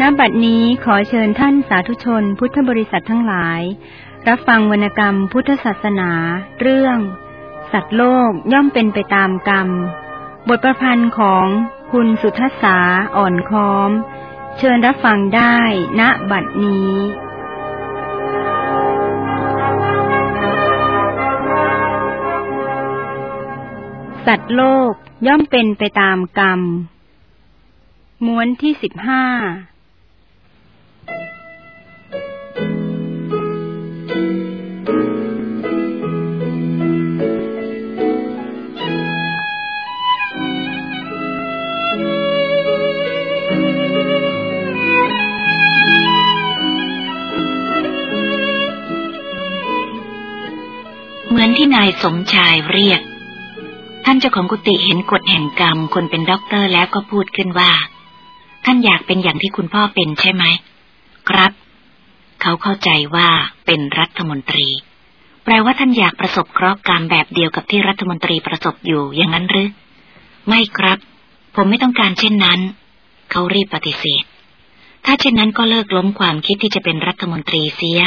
ณบัดนี้ขอเชิญท่านสาธุชนพุทธบริษัททั้งหลาย รับฟังวรรณกรรมพุทธศาสนา เรื่อง สัตว์โลกย่อมเป็นไปตามกรรม บทประพันธ์ของคุณสุทัศสาอ่อนค้อม เชิญรับฟังได้ณบัดนี้สัตว์โลกย่อมเป็นไปตามกรรม ม้วนที่สิบห้า ที่นายสมชายเรียก ท่านเจ้าของกุฏิเห็นกฎแห่งกรรมคนเป็นด็อกเตอร์แล้วก็พูดขึ้นว่า ท่านอยากเป็นอย่างที่คุณพ่อเป็นใช่ไหม ครับ เขาเข้าใจว่าเป็นรัฐมนตรี แปลว่าท่านอยากประสบเคราะห์กรรมแบบเดียวกับที่รัฐมนตรีประสบอยู่อย่างนั้นหรือ ไม่ครับ ผมไม่ต้องการเช่นนั้น เขารีบปฏิเสธ ถ้าเช่นนั้นก็เลิกล้มความคิดที่จะเป็นรัฐมนตรีเสีย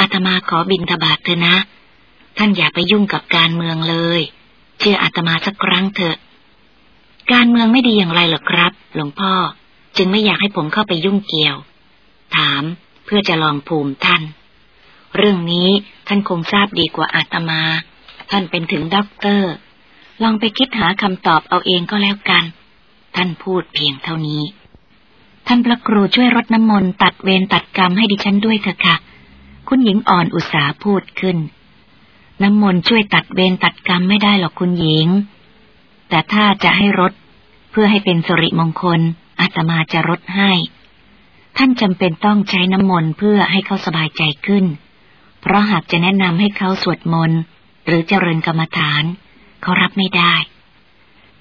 อาตมาขอบินทบาทเถอะนะ ท่านอย่าไปยุ่งกับการเมืองเลย เชื่ออาตมาสักครั้งเถอะ การเมืองไม่ดีอย่างไรหรอครับ หลวงพ่อ จึงไม่อยากให้ผมเข้าไปยุ่งเกี่ยว ถามเพื่อจะลองภูมิท่าน เรื่องนี้ท่านคงทราบดีกว่าอาตมา ท่านเป็นถึงด็อกเตอร์ ลองไปคิดหาคำตอบเอาเองก็แล้วกัน ท่านพูดเพียงเท่านี้ ท่านพระครูช่วยรดน้ำมนต์ตัดเวรตัดกรรมให้ดิฉันด้วยเถอะค่ะ คุณหญิงอ่อนอุตสาพูดขึ้น น้ำมนต์ช่วยตัดเวรตัดกรรมไม่ได้หรอกคุณหญิง แต่ถ้าจะให้รดเพื่อให้เป็นสิริมงคลอาตมาจะรดให้ ท่านจำเป็นต้องใช้น้ำมนต์เพื่อให้เขาสบายใจขึ้น เพราะหากจะแนะนำให้เขาสวดมนต์หรือเจริญกรรมฐาน เขารับไม่ได้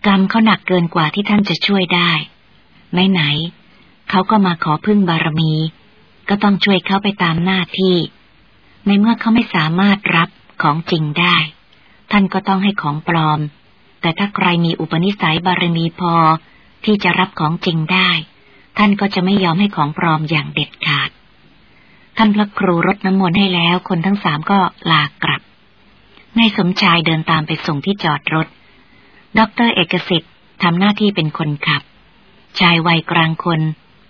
กรรมเขาหนักเกินกว่าที่ท่านจะช่วยได้ไม่ไหนเขาก็มาขอพึ่งบารมี ก็ต้องช่วยเขาไปตามหน้าที่ ในเมื่อเขาไม่สามารถรับ ของจริงได้ ท่านก็ต้องให้ของปลอม แต่ถ้าใครมีอุปนิสัยบารมีพอที่จะรับของจริงได้ ท่านก็จะไม่ยอมให้ของปลอมอย่างเด็ดขาด ท่านพระครูรดน้ำมนต์ให้แล้วคนทั้งสามก็ลากลับนายสมชายเดินตามไปส่งที่จอดรถด็อกเตอร์เอกสิทธิ์ทำหน้าที่เป็นคนขับ ชายวัยกลางคน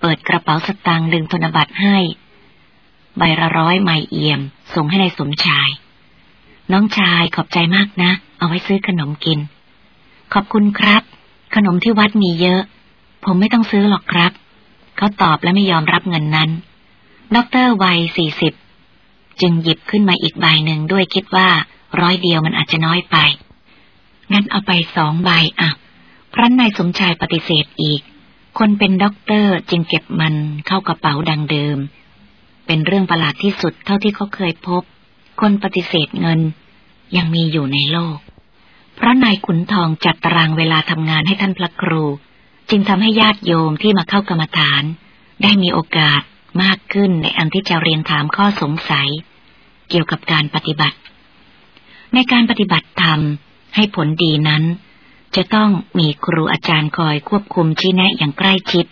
เปิดกระเป๋าสตางค์ดึงธนบัตรให้ ใบละร้อยไม่เอี่ยม ส่งให้ในายสมชาย น้องชายขอบใจมากนะ เอาไว้ซื้อขนมกิน ขอบคุณครับ ขนมที่วัดมีเยอะ ผมไม่ต้องซื้อหรอกครับ เขาตอบและไม่ยอมรับเงินนั้น ด็อกเตอร์วัยสี่สิบจึงหยิบขึ้นมาอีกใบหนึ่งด้วยคิดว่า ร้อยเดียวมันอาจจะน้อยไป งั้นเอาไปสองใบอะ พระนายสมชายปฏิเสธอีก คนเป็นด็อกเตอร์จึงเก็บมันเข้ากระเป๋าดังเดิม เป็นเรื่องประหลาดที่สุดเท่าที่เขาเคยพบ คนปฏิเสธเงิน ยังมีอยู่ในโลก เพราะนายขุนทองจัดตารางเวลาทำงานให้ท่านพระครู จึงทำให้ญาติโยมที่มาเข้ากรรมฐาน ได้มีโอกาสมากขึ้นในอันที่จะเรียนถามข้อสงสัย เกี่ยวกับการปฏิบัติ ในการปฏิบัติธรรมให้ผลดีนั้น จะต้องมีครูอาจารย์คอยควบคุมชี้แนะอย่างใกล้ชิด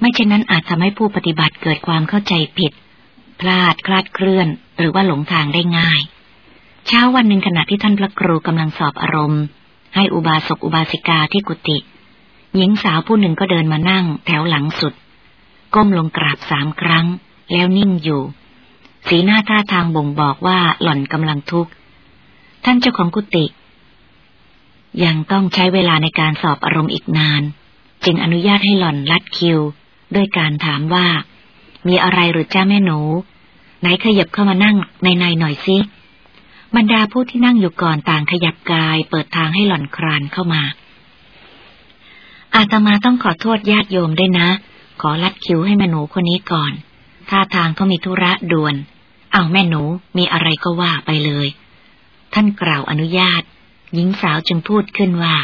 ไม่เช่นนั้นอาจทำให้ผู้ปฏิบัติเกิดความเข้าใจผิด พลาดคลาดเคลื่อน หรือว่าหลงทางได้ง่าย เช้าวันหนึ่งขณะที่ท่านพระครูกำลังสอบอารมณ์ ให้อุบาสกอุบาสิกาที่กุฏิหญิงสาวผู้หนึ่งก็เดินมานั่งแถวหลังสุด ก้มลงกราบสามครั้ง แล้วนิ่งอยู่ สีหน้าท่าทางบ่งบอกว่าหล่อนกำลังทุกข์ ท่านเจ้าของกุฏิยังต้องใช้เวลาในการสอบอารมณ์อีกนาน จึงอนุญาตให้หล่อนลัดคิว ด้วยการถามว่า มีอะไรหรือจ้าแม่หนู ไหนขยับเข้ามานั่งในในหน่อยสิ บรรดาผู้ที่นั่งอยู่ก่อนต่างขยับกาย เปิดทางให้หล่อนครานเข้ามา อาตมาต้องขอโทษญาติโยมด้วยนะ ขอลัดคิวให้แม่หนูคนนี้ก่อน ท่าทางเขามีธุระด่วน เอาแม่หนูมีอะไรก็ว่าไปเลย ท่านกล่าวอนุญาต หญิงสาวจึงพูดขึ้นว่า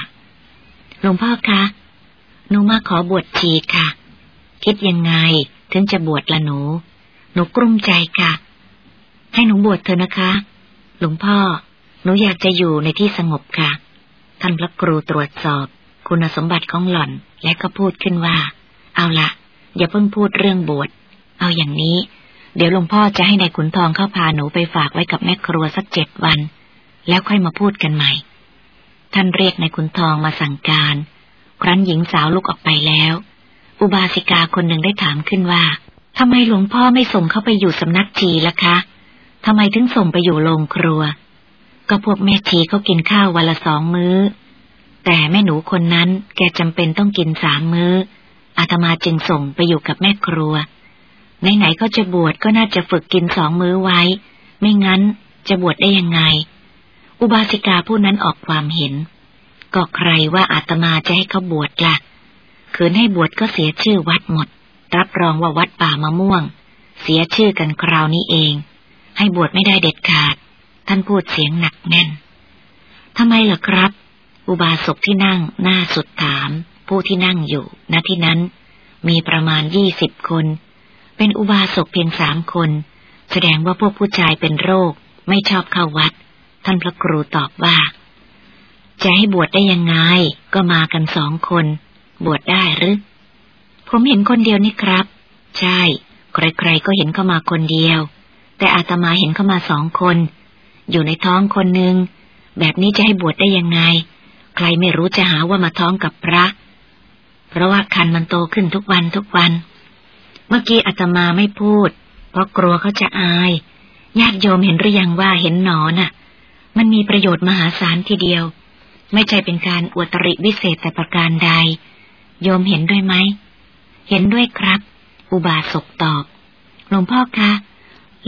หลวงพ่อคะ หนูมาขอบวชชีค่ะ คิดยังไงถึงจะบวชละหนู หนูกลุ้มใจค่ะ ให้หนูบวชเถอะนะคะ หลวงพ่อ หนูอยากจะอยู่ในที่สงบค่ะ ท่านพระครูตรวจสอบ คุณสมบัติของหล่อนและก็พูดขึ้นว่า เอาละอย่าเพิ่งพูดเรื่องบวช เอาอย่างนี้ เดี๋ยวหลวงพ่อจะให้นายขุนทองเข้าพาหนูไปฝากไว้กับแม่ครัวสักเจ็ดวัน แล้วค่อยมาพูดกันใหม่ ท่านเรียกนายขุนทองมาสั่งการ ครั้นหญิงสาวลุกออกไปแล้ว อุบาสิกาคนหนึ่งได้ถามขึ้นว่าทำไมหลวงพ่อไม่ส่งเข้าไปอยู่สำนักชีล่ะคะ ทำไมถึงส่งไปอยู่โรงครัว ก็พวกแม่ชีเขากินข้าววันละสองมื้อ แต่แม่หนูคนนั้นแกจำเป็นต้องกินสามมื้อ อาตมาจึงส่งไปอยู่กับแม่ครัว ไหนๆก็จะบวชก็น่าจะฝึกกินสองมื้อไว้ ไม่งั้นจะบวชได้ยังไง อุบาสิกาผู้นั้นออกความเห็น ก็ใครว่าอาตมาจะให้เขาบวชละ่ะขืนให้บวชก็เสียชื่อวัดหมด รับรองว่าวัดป่ามะม่วง เสียชื่อกันคราวนี้เอง ให้บวชไม่ได้เด็ดขาด ท่านพูดเสียงหนักแน่นทำไมล่ะครับ อุบาสกที่นั่งหน้าสุดถาม ผู้ที่นั่งอยู่ณที่นั้น มีประมาณยี่สิบคน เป็นอุบาสกเพียงสามคน แสดงว่าพวกผู้ชายเป็นโรค ไม่ชอบเข้าวัด ท่านพระครูตอบว่า จะให้บวชได้ยังไง ก็มากันสองคน บวชได้หรือ ผมเห็นคนเดียวนี่ครับ ใช่ ใครๆก็เห็นเข้ามาคนเดียว แต่อาตมาเห็นเข้ามาสองคน อยู่ในท้องคนหนึ่งแบบนี้จะให้บวชได้ยังไง ใครไม่รู้จะหาว่ามาท้องกับพระ เพราะว่าคันมันโตขึ้นทุกวันทุกวัน เมื่อกี้อาตมาไม่พูด เพราะกลัวเขาจะอายญาติโยมเห็นหรือยังว่าเห็นหนอน่ะ มันมีประโยชน์มหาศาลทีเดียว ไม่ใช่เป็นการอวตริวิเศษแต่ประการใด โยมเห็นด้วยไหม เห็นด้วยครับ อุบาสกตอบ หลวงพ่อคะ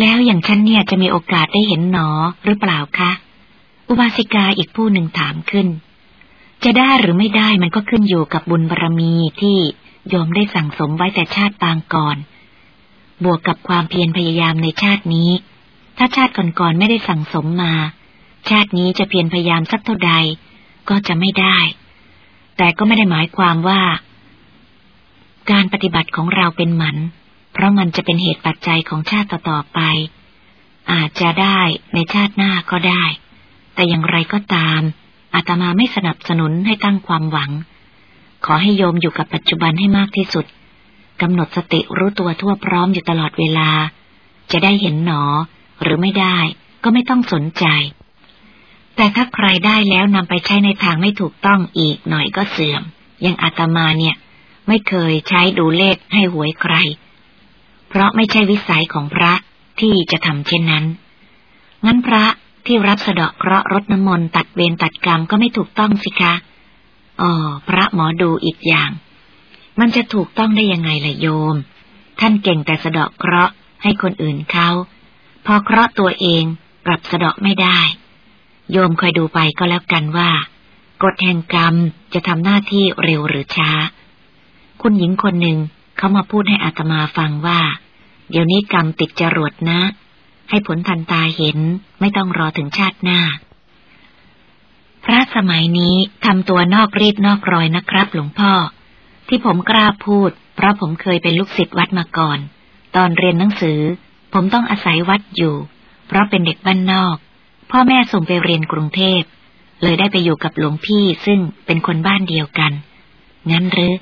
แล้วอย่างฉันเนี่ยจะมีโอกาสได้เห็นหนอหรือเปล่าคะ อุบาสิกาอีกผู้หนึ่งถามขึ้น จะได้หรือไม่ได้มันก็ขึ้นอยู่กับบุญบารรมีที่โยมได้สั่งสมไว้แต่ชาติปางก่อน บวกกับความเพียรพยายามในชาตินี้ ถ้าชาติก่อนๆไม่ได้สั่งสมมา ชาตินี้จะเพียรพยายามสักเท่าใด ก็จะไม่ได้ แต่ก็ไม่ได้หมายความว่า การปฏิบัติของเราเป็นหมัน เพราะมันจะเป็นเหตุปัจจัยของชาติต่อๆไป อาจจะได้ในชาติหน้าก็ได้ แต่อย่างไรก็ตามอาตมาไม่สนับสนุนให้ตั้งความหวัง ขอให้โยมอยู่กับปัจจุบันให้มากที่สุดกำหนดสติรู้ตัวทั่วพร้อมอยู่ตลอดเวลา จะได้เห็นหนอ หรือไม่ได้ก็ไม่ต้องสนใจ แต่ถ้าใครได้แล้วนำไปใช้ในทางไม่ถูกต้องอีกหน่อยก็เสื่อม อย่างอาตมาเนี่ย ไม่เคยใช้ดูเลขให้หวยใคร เพราะไม่ใช่วิสัยของพระที่จะทำเช่นนั้น งั้นพระที่รับสะเดาะเคราะห์รดน้ำมนต์ตัดเวรตัดกรรมก็ไม่ถูกต้องสิคะ อ๋อ พระหมอดูอีกอย่าง มันจะถูกต้องได้ยังไงล่ะโยม ท่านเก่งแต่สะเดาะเคราะห์ให้คนอื่นเขา พอเคราะห์ตัวเองกลับสะเดาะไม่ได้ โยมคอยดูไปก็แล้วกันว่า กฎแห่งกรรมจะทำหน้าที่เร็วหรือช้า คุณหญิงคนหนึ่งเขามาพูดให้อาตมาฟังว่า เดี๋ยวนี้กรรมติดจรวดนะ ให้ผลทันตาเห็นไม่ต้องรอถึงชาติหน้า พระสมัยนี้ทำตัวนอกรีดนอกรอยนะครับ หลวงพ่อ ที่ผมกล้าพูด เพราะผมเคยเป็นลูกศิษย์วัดมาก่อน ตอนเรียนหนังสือ ผมต้องอาศัยวัดอยู่ เพราะเป็นเด็กบ้านนอก พ่อแม่ส่งไปเรียนกรุงเทพเลยได้ไปอยู่กับหลวงพี่ซึ่งเป็นคนบ้านเดียวกัน งั้นหรือ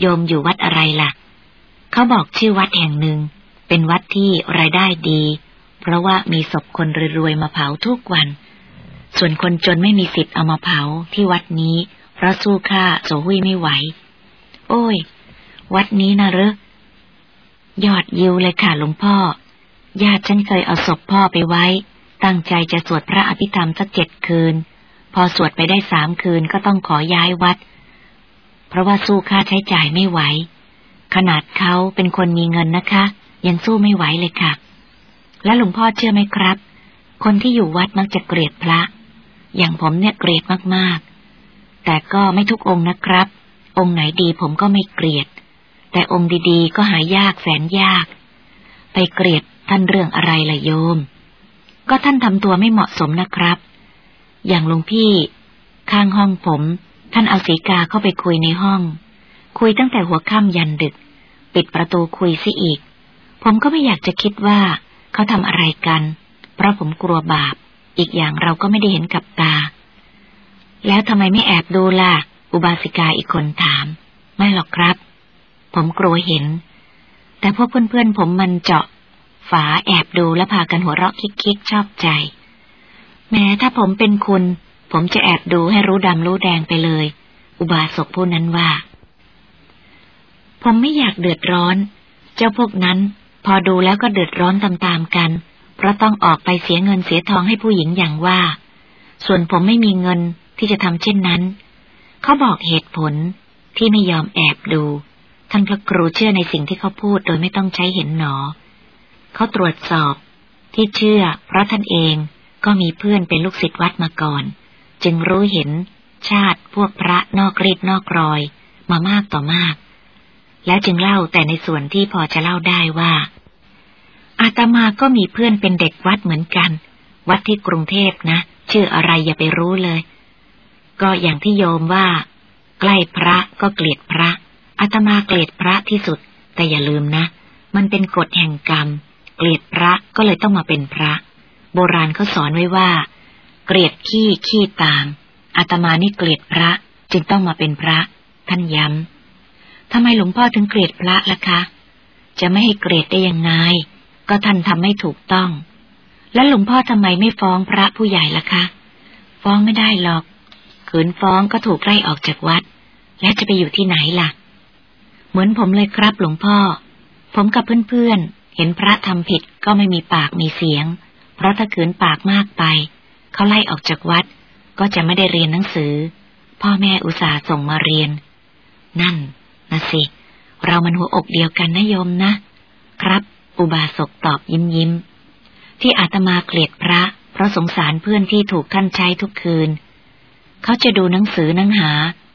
โยมอยู่วัดอะไรล่ะ เขาบอกชื่อวัดแห่งหนึ่ง เป็นวัดที่รายได้ดี เพราะว่ามีศพคนรวยๆมาเผาทุกวัน ส่วนคนจนไม่มีสิทธิ์เอามาเผาที่วัดนี้ เพราะสู้ค่าโสหุยไม่ไหว โอ้ย วัดนี้นะเรอยอดยิวเลยค่ะหลวงพ่อ ญาติฉันเคยเอาศพพ่อไปไว้ ตั้งใจจะสวดพระอภิธรรมสักเจ็ดคืน พอสวดไปได้สามคืนก็ต้องขอย้ายวัด เพราะว่าสู้ค่าใช้จ่ายไม่ไหว ขนาดเขาเป็นคนมีเงินนะคะ ยังสู้ไม่ไหวเลยค่ะ และหลวงพ่อเชื่อไหมครับ คนที่อยู่วัดมักจะเกลียดพระ อย่างผมเนี่ยเกลียดมากๆ แต่ก็ไม่ทุกองค์นะครับ องค์ไหนดีผมก็ไม่เกลียด แต่องค์ดีๆ ก็หายากแสนยาก ไปเกลียดท่านเรื่องอะไรล่ะโยม ก็ท่านทำตัวไม่เหมาะสมนะครับ อย่างหลวงพี่ ข้างห้องผม ท่านเอาสีกาเข้าไปคุยในห้อง คุยตั้งแต่หัวค่ำยันดึก ปิดประตูคุยซิอีก ผมก็ไม่อยากจะคิดว่าเขาทำอะไรกัน เพราะผมกลัวบาป อีกอย่างเราก็ไม่ได้เห็นกับตา แล้วทำไมไม่แอบดูล่ะ อุบาสิกาอีกคนถาม ไม่หรอกครับ ผมกลัวเห็น แต่พวกเพื่อนๆผมมันเจาะ ฝาแอบดูและพากันหัวเราะคิกๆชอบใจ แม้ถ้าผมเป็นคุณ ผมจะแอบดูให้รู้ดำรู้แดงไปเลย อุบาสกผู้นั้นว่า ผมไม่อยากเดือดร้อน เจ้าพวกนั้น พอดูแล้วก็เดือดร้อนตามๆกัน เพราะต้องออกไปเสียเงินเสียทองให้ผู้หญิงอย่างว่า ส่วนผมไม่มีเงินที่จะทำเช่นนั้น เขาบอกเหตุผลที่ไม่ยอมแอบดู ท่านพระครูเชื่อในสิ่งที่เขาพูดโดยไม่ต้องใช้เห็นหนอ เขาตรวจสอบที่เชื่อ เพราะท่านเองก็มีเพื่อนเป็นลูกศิษย์วัดมาก่อน จึงรู้เห็นชาติพวกพระนอกรีดนอกรอย มามากต่อมาก แล้วจึงเล่าแต่ในส่วนที่พอจะเล่าได้ว่า อาตมาก็มีเพื่อนเป็นเด็กวัดเหมือนกัน วัดที่กรุงเทพนะ ชื่ออะไรอย่าไปรู้เลย ก็อย่างที่โยมว่า ใกล้พระก็เกลียดพระอาตมาเกลียดพระที่สุด แต่อย่าลืมนะ มันเป็นกฎแห่งกรรม เกลียดพระก็เลยต้องมาเป็นพระ โบราณเขาสอนไว้ว่า เกลียดขี้ขี้ตามอาตมานี่เกลียดพระจึงต้องมาเป็นพระ ท่านย้ำ ทำไมหลวงพ่อถึงเกลียดพระล่ะคะ จะไม่ให้เกลียดได้ยังไง ก็ท่านทำไม่ถูกต้อง แล้วหลวงพ่อทำไมไม่ฟ้องพระผู้ใหญ่ล่ะคะ ฟ้องไม่ได้หรอก ขืนฟ้องก็ถูกไล่ออกจากวัด แล้วจะไปอยู่ที่ไหนล่ะ เหมือนผมเลยครับหลวงพ่อ ผมกับเพื่อนๆ เห็นพระทำผิดก็ไม่มีปากมีเสียง เพราะถ้าขืนปากมากไป เขาไล่ออกจากวัด ก็จะไม่ได้เรียนหนังสือ พ่อแม่อุตส่าห์ส่งมาเรียน นั่น นะสิ เรามันหัวอกเดียวกันนะโยมนะ ครับ อุบาสกตอบยิ้มยิ้ม ที่อาตมาเกลียดพระ เพราะสงสารเพื่อนที่ถูกท่านใช้ทุกคืน เขาจะดูหนังสือนังหา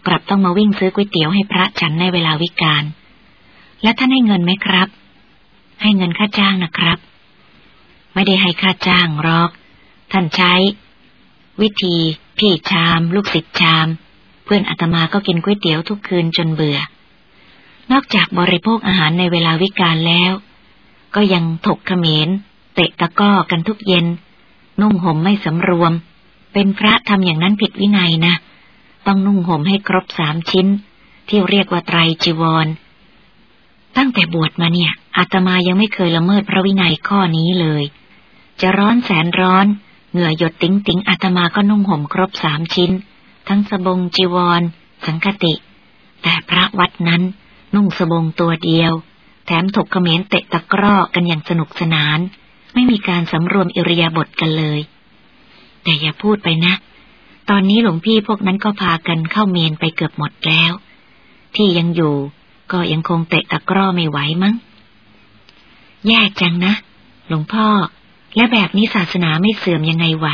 กลับต้องมาวิ่งซื้อก๋วยเตี๋ยวให้พระฉันในเวลาวิกาล และท่านให้เงินไหมครับ ให้เงินค่าจ้างนะครับ ไม่ได้ให้ค่าจ้างหรอก ท่านใช้ วิธี พี่ชาม ลูกศิษย์ชาม เพื่อนอาตมาก็กินก๋วยเตี๋ยวทุกคืนจนเบื่อ นอกจากบริโภคอาหารในเวลาวิกาลแล้ว ก็ยังถกเขมรเตะตะก้อกันทุกเย็น นุ่งห่มไม่สำรวม เป็นพระทำอย่างนั้นผิดวินัยนะ ต้องนุ่งห่มให้ครบสามชิ้น ที่เรียกว่าไตรจีวร ตั้งแต่บวชมาเนี่ย อาตมายังไม่เคยละเมิดพระวินัยข้อนี้เลย จะร้อนแสนร้อน เหงื่อหยดติ๋งติ๋งอาตมาก็นุ่งห่มครบสามชิ้น ทั้งสบงจีวร สังคติ แต่พระวัดนั้น นุ่งสบงตัวเดียว แถมถกเขมรเตะตะกร้อกันอย่างสนุกสนาน ไม่มีการสำรวมอิริยาบถกันเลย แต่อย่าพูดไปนะ ตอนนี้หลวงพี่พวกนั้นก็พากันเข้าเมนไปเกือบหมดแล้ว ที่ยังอยู่ก็ยังคงเตะตะกร้อไม่ไหวมั้ง แย่จังนะ หลวงพ่อ และแบบนี้ศาสนาไม่เสื่อมยังไงไหว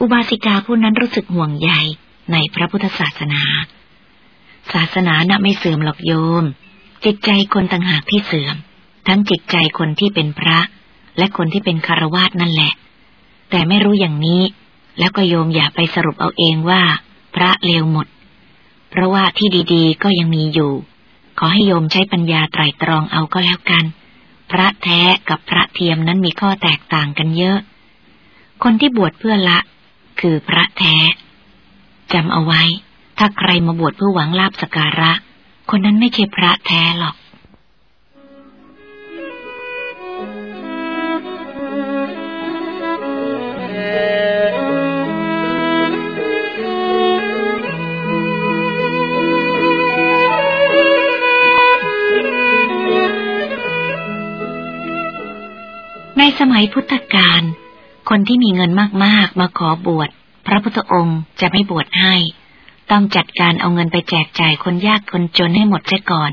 อุบาสิกาผู้นั้นรู้สึกห่วงใยในพระพุทธศาสนา ศาสนาน่ะไม่เสื่อมหรอกโยม จิตใจคนต่างหากที่เสื่อม ทั้งจิตใจคนที่เป็นพระ และคนที่เป็นคารวาสนั่นแหละ แต่ไม่รู้อย่างนี้ แล้วก็โยมอย่าไปสรุปเอาเองว่า พระเลวหมด เพราะว่าที่ดีๆ ก็ยังมีอยู่ ขอให้โยมใช้ปัญญาไตรตรองเอาก็แล้วกัน พระแท้กับพระเทียมนั้นมีข้อแตกต่างกันเยอะ คนที่บวชเพื่อละ คือพระแท้จำเอาไว้ ถ้าใครมาบวชเพื่อหวังลาบสการะ คนนั้นไม่ใช่พระแท้หรอก ในสมัยพุทธกาลคนที่มีเงินมากๆ มาขอบวช พระพุทธองค์จะไม่บวชให้ ต้องจัดการเอาเงินไปแจกจ่ายคนยากคนจนให้หมดเสียก่อน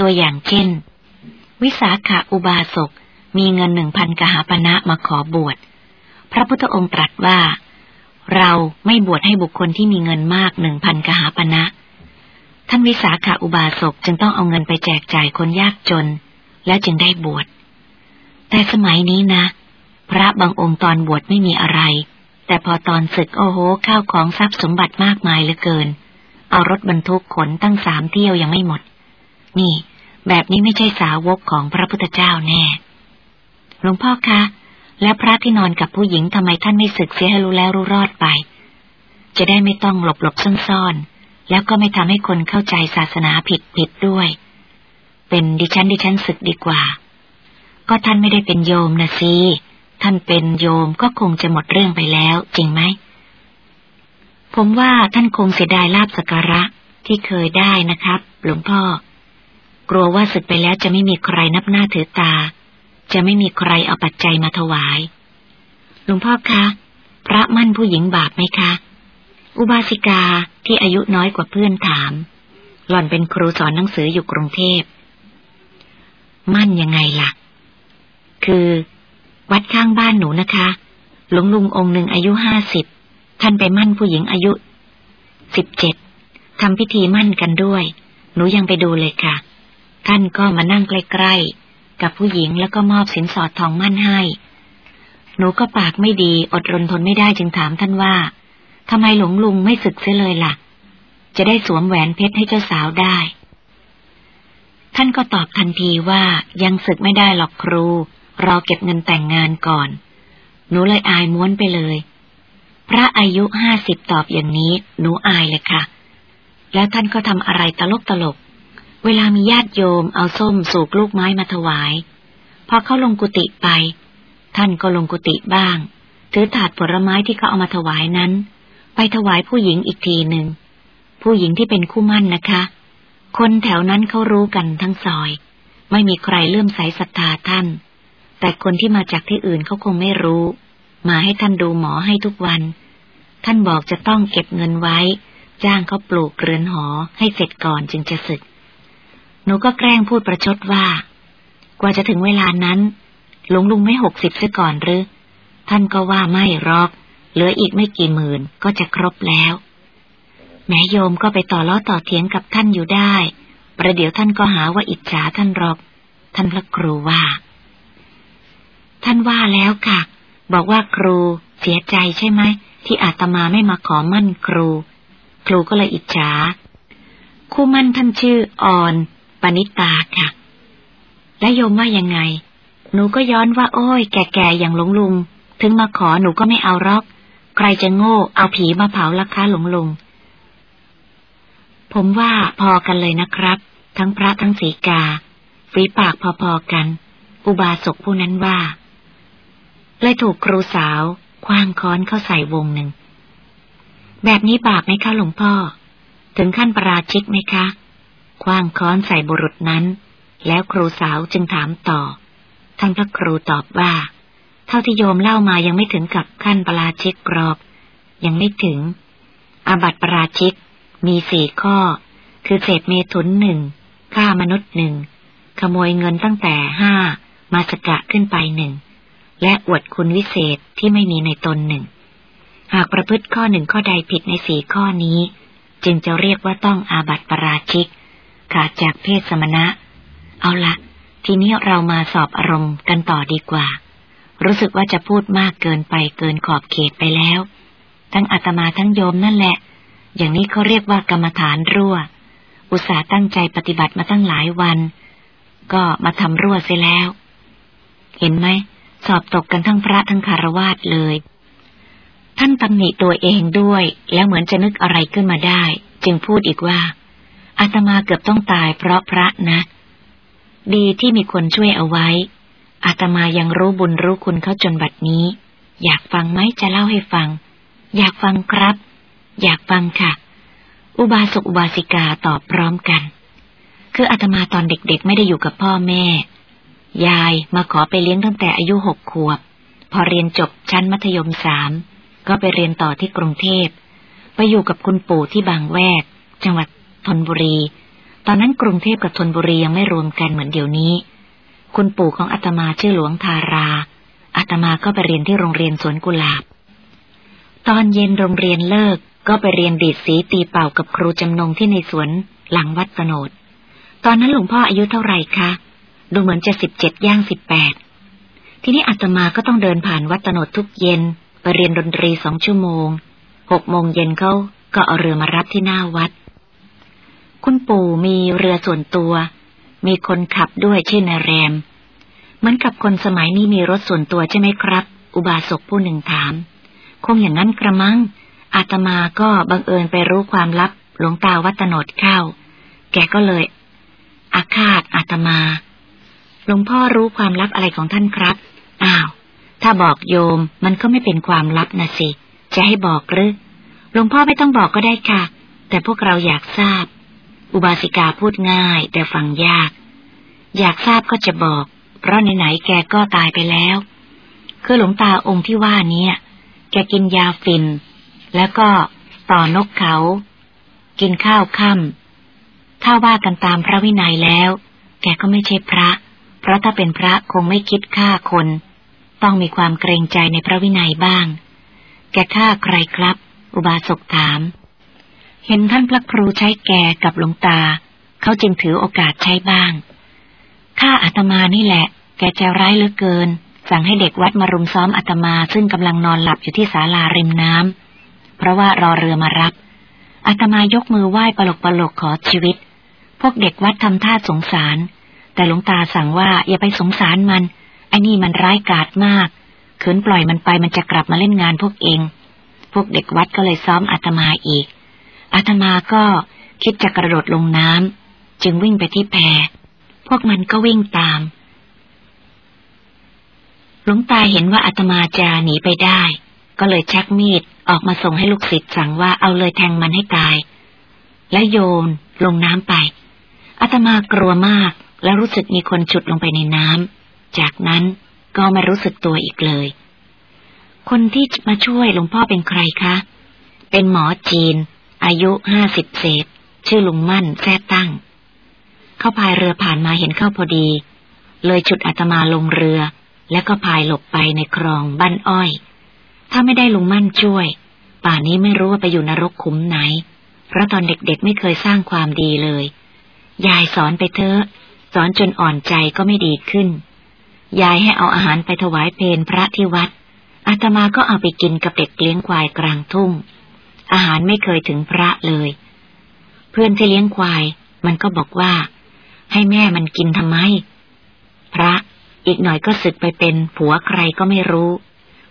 ตัวอย่างเช่น วิสาขาอุบาสกมีเงินหนึ่งพันกหาปณะมาขอบวช พระพุทธองค์ตรัสว่า เราไม่บวชให้บุคคลที่มีเงินมากหนึ่งพันกหาปณะ ท่านวิสาขาอุบาสกจึงต้องเอาเงินไปแจกจ่ายคนยากจน แล้วจึงได้บวช แต่สมัยนี้นะ พระบางองค์ตอนบวชไม่มีอะไร แต่พอตอนศึกโอ้โหข้าวของทรัพย์สมบัติมากมายเหลือเกิน เอารถบรรทุกขนตั้งสามเที่ยวยังไม่หมด นี่ แบบนี้ไม่ใช่สาวกของพระพุทธเจ้าแน่หลวงพ่อคะ แล้วพระที่นอนกับผู้หญิงทำไมท่านไม่ศึกเสียให้รู้แล้วรู้รอดไป จะได้ไม่ต้องหลบหลบซ่อนๆแล้วก็ไม่ทำให้คนเข้าใจศาสนาผิดผิดด้วย เป็นดิฉันดิฉันศึกดีกว่า ก็ท่านไม่ได้เป็นโยมนะสิ ท่านเป็นโยมก็คงจะหมดเรื่องไปแล้ว จริงไหม ผมว่าท่านคงเสียดายลาบสักการะที่เคยได้นะครับ หลวงพ่อ กลัวว่าศึกไปแล้วจะไม่มีใครนับหน้าถือตา จะไม่มีใครเอาปัจจัยมาถวาย หลวงพ่อคะ พระมั่นผู้หญิงบาปไหมคะ อุบาสิกาที่อายุน้อยกว่าเพื่อนถาม หล่อนเป็นครูสอนหนังสืออยู่กรุงเทพ มั่นยังไงล่ะ คือ วัดข้างบ้านหนูนะคะ หลวงลุงองค์หนึ่งอายุห้าสิบ ท่านไปมั่นผู้หญิงอายุสิบเจ็ดทำพิธีมั่นกันด้วย หนูยังไปดูเลยค่ะ ท่านก็มานั่งใกล้ๆ กับผู้หญิงแล้วก็มอบสินสอดทองมั่นให้ หนูก็ปากไม่ดีอดรนทนไม่ได้จึงถามท่านว่าทำไมหลวงลุงไม่ศึกเสียเลยละ่ะ จะได้สวมแหวนเพชรให้เจ้าสาวได้ ท่านก็ตอบทันทีว่ายังศึกไม่ได้หรอกครู รอเก็บเงินแต่งงานก่อน หนูเลยอายม้วนไปเลย พระอายุห้าสิบตอบอย่างนี้ หนูอายเลยค่ะ แล้วท่านก็ทำอะไรตลกตลก เวลามีญาติโยมเอาส้มสูกลูกไม้มาถวาย พอเขาลงกุฏิไป ท่านก็ลงกุฏิบ้าง ถือถาดผลไม้ที่เขาเอามาถวายนั้น ไปถวายผู้หญิงอีกทีหนึ่ง ผู้หญิงที่เป็นคู่มั่นนะคะ คนแถวนั้นเขารู้กันทั้งซอย ไม่มีใครเลื่อมใสศรัทธาท่าน แต่คนที่มาจากที่อื่นเขาคงไม่รู้ มาให้ท่านดูหมอให้ทุกวัน ท่านบอกจะต้องเก็บเงินไว้ จ้างเขาปลูกเรือนหอให้เสร็จก่อนจึงจะศึก หนูก็แกล้งพูดประชดว่า กว่าจะถึงเวลานั้น หลวงลุงไม่หกสิบซะก่อนหรือ ท่านก็ว่าไม่รอก เหลืออีกไม่กี่หมื่นก็จะครบแล้วแม่โยมก็ไปต่อล้อต่อเถียงกับท่านอยู่ได้ ประเดี๋ยวท่านก็หาว่าอิจฉาท่านรอก ท่านพระครูว่า ท่านว่าแล้วค่ะ บอกว่าครูเสียใจใช่ไหม ที่อาตมาไม่มาขอมั่นครู ครูก็เลยอิจฉาคู่มั่นท่านชื่ออ่อน ปณิตาค่ะ และโยมว่ายังไง หนูก็ย้อนว่า โอ้ย แก่ๆอย่างหลงลุง ถึงมาขอหนูก็ไม่เอารอก ใครจะโง่ เอาผีมาเผาราคาหลงลุง ผมว่าพอกันเลยนะครับ ทั้งพระทั้งสีกา ฝีปากพอๆกัน อุบาสกผู้นั้นว่า เลยถูกครูสาวคว้างค้อนเข้าใส่วงหนึ่ง แบบนี้บาปไหมคะหลวงพ่อ ถึงขั้นประราชิกไหมคะคว้างค้อนใส่บุรุษนั้น แล้วครูสาวจึงถามต่อ ท่านพระครูตอบว่า เท่าที่โยมเล่ามายังไม่ถึงกับขั้นประราชิกกรอบ ยังไม่ถึง อาบัติประราชิกมีสี่ข้อ คือเศษเมถุนหนึ่งฆ่ามนุษย์หนึ่งขโมยเงินตั้งแต่ห้ามาสกะขึ้นไปหนึ่ง และอวดคุณวิเศษที่ไม่มีในตนหนึ่ง หากประพฤติข้อหนึ่งข้อใดผิดในสี่ข้อนี้ จึงจะเรียกว่าต้องอาบัติปราชิก ขาดจากเพศสมณะ เอาละทีนี้เรามาสอบอารมณ์กันต่อดีกว่า รู้สึกว่าจะพูดมากเกินไปเกินขอบเขตไปแล้ว ทั้งอาตมาทั้งโยมนั่นแหละ อย่างนี้เขาเรียกว่ากรรมฐานรั่ว อุตส่าห์ตั้งใจปฏิบัติมาตั้งหลายวัน ก็มาทำรั่วเสียแล้ว เห็นไหม สอบตกกันทั้งพระทั้งคารวาสเลย ท่านตำหนิตัวเองด้วย แล้วเหมือนจะนึกอะไรขึ้นมาได้ จึงพูดอีกว่า อาตมาเกือบต้องตายเพราะพระนะ ดีที่มีคนช่วยเอาไว้ อาตมายังรู้บุญรู้คุณเขาจนบัดนี้ อยากฟังไหมจะเล่าให้ฟัง อยากฟังครับ อยากฟังค่ะ อุบาสกอุบาสิกาตอบพร้อมกัน คืออาตมาตอนเด็กๆไม่ได้อยู่กับพ่อแม่ ยายมาขอไปเลี้ยงตั้งแต่อายุหกขวบ พอเรียนจบชั้นมัธยมสามก็ไปเรียนต่อที่กรุงเทพ ไปอยู่กับคุณปู่ที่บางแวก จังหวัดธนบุรี ตอนนั้นกรุงเทพกับธนบุรียังไม่รวมกันเหมือนเดี๋ยวนี้ คุณปู่ของอาตมาชื่อหลวงทาราอาตมาก็ไปเรียนที่โรงเรียนสวนกุหลาบ ตอนเย็นโรงเรียนเลิกก็ไปเรียนดีดสีตีเป่ากับครูจำนงที่ในสวนหลังวัดสนดตอนนั้นหลวงพ่ออายุเท่าไหร่คะ ดูเหมือนจะสิบเจ็ดย่างสิบแปด ทีนี้อาตมาก็ต้องเดินผ่านวัดตโนดทุกเย็น ไปเรียนดนตรีสองชั่วโมง หกโมงเย็นเขาก็เอาเรือมารับที่หน้าวัด คุณปู่มีเรือส่วนตัว มีคนขับด้วยชื่อนายแรม เหมือนกับคนสมัยนี้มีรถส่วนตัวใช่ไหมครับ อุบาสกผู้หนึ่งถาม คงอย่างนั้นกระมัง อาตมาก็บังเอิญไปรู้ความลับหลวงตาวัดตโนดเข้า แกก็เลยอาฆาตอาตมา ลวงพ่อรู้ความลับอะไรของท่านครับ อ้าว ถ้าบอกโยมมันก็ไม่เป็นความลับนะสิ จะให้บอกหรือ หลวงพ่อไม่ต้องบอกก็ได้ค่ะ แต่พวกเราอยากทราบ อุบาสิกาพูดง่าย แต่ฟังยาก อยากทราบก็จะบอก เพราะไหนๆแกก็ตายไปแล้ว คือหลวงตาองค์ที่ว่านี้แกกินยาฟิน แล้วก็ต่อนกเขา กินข้าวค่ำถ้าว่ากันตามพระวินัยแล้ว แกก็ไม่ใช่พระ เพราะถ้าเป็นพระคงไม่คิดฆ่าคน ต้องมีความเกรงใจในพระวินัยบ้าง แกฆ่าใครครับ อุบาสกถาม เห็นท่านพระครูใช้แกกับหลวงตา เขาจึงถือโอกาสใช้บ้างฆ่าอาตมานี่แหละ แกจร้ายเหลือเกิน สั่งให้เด็กวัดมารุมซ้อมอาตมาซึ่งกำลังนอนหลับอยู่ที่ศาลาริมน้ำเพราะว่ารอเรือมารับอาตมายกมือไหว้ปลกปลกขอชีวิต พวกเด็กวัดทำท่าสงสาร แต่หลวงตาสั่งว่าอย่าไปสงสารมันไอ้นี่มันร้ายกาจมากขืนปล่อยมันไปมันจะกลับมาเล่นงานพวกเอง พวกเด็กวัดก็เลยซ้อมอาตมาอีก อาตมาก็คิดจะกระโดดลงน้ำจึงวิ่งไปที่แพพวกมันก็วิ่งตาม หลวงตาเห็นว่าอาตมาจะหนีไปได้ ก็เลยชักมีดออกมาส่งให้ลูกศิษย์สั่งว่าเอาเลยแทงมันให้ตาย และโยนลงน้ำไปอาตมากลัวมาก และรู้สึกมีคนฉุดลงไปในน้ำ จากนั้นก็ไม่รู้สึกตัวอีกเลย คนที่มาช่วยหลวงพ่อเป็นใครคะ เป็นหมอจีน อายุห้าสิบเศษ ชื่อลุงมั่นแท้ตั้ง เขาพายเรือผ่านมาเห็นเข้าพอดี เลยฉุดอาตมาลงเรือ แล้วก็พายหลบไปในคลองบ้านอ้อย ถ้าไม่ได้ลุงมั่นช่วย ป่านนี้ไม่รู้ว่าไปอยู่นรกขุมไหน เพราะตอนเด็กๆไม่เคยสร้างความดีเลย ยายสอนไปเถอะ สอนจนอ่อนใจก็ไม่ดีขึ้น ยายให้เอาอาหารไปถวายเพนพระที่วัด อาตมาก็เอาไปกินกับเด็กเลี้ยงควายกลางทุ่ง อาหารไม่เคยถึงพระเลย เพื่อนที่เลี้ยงควาย มันก็บอกว่า ให้แม่มันกินทำไม พระอีกหน่อยก็สึกไปเป็นผัวใครก็ไม่รู้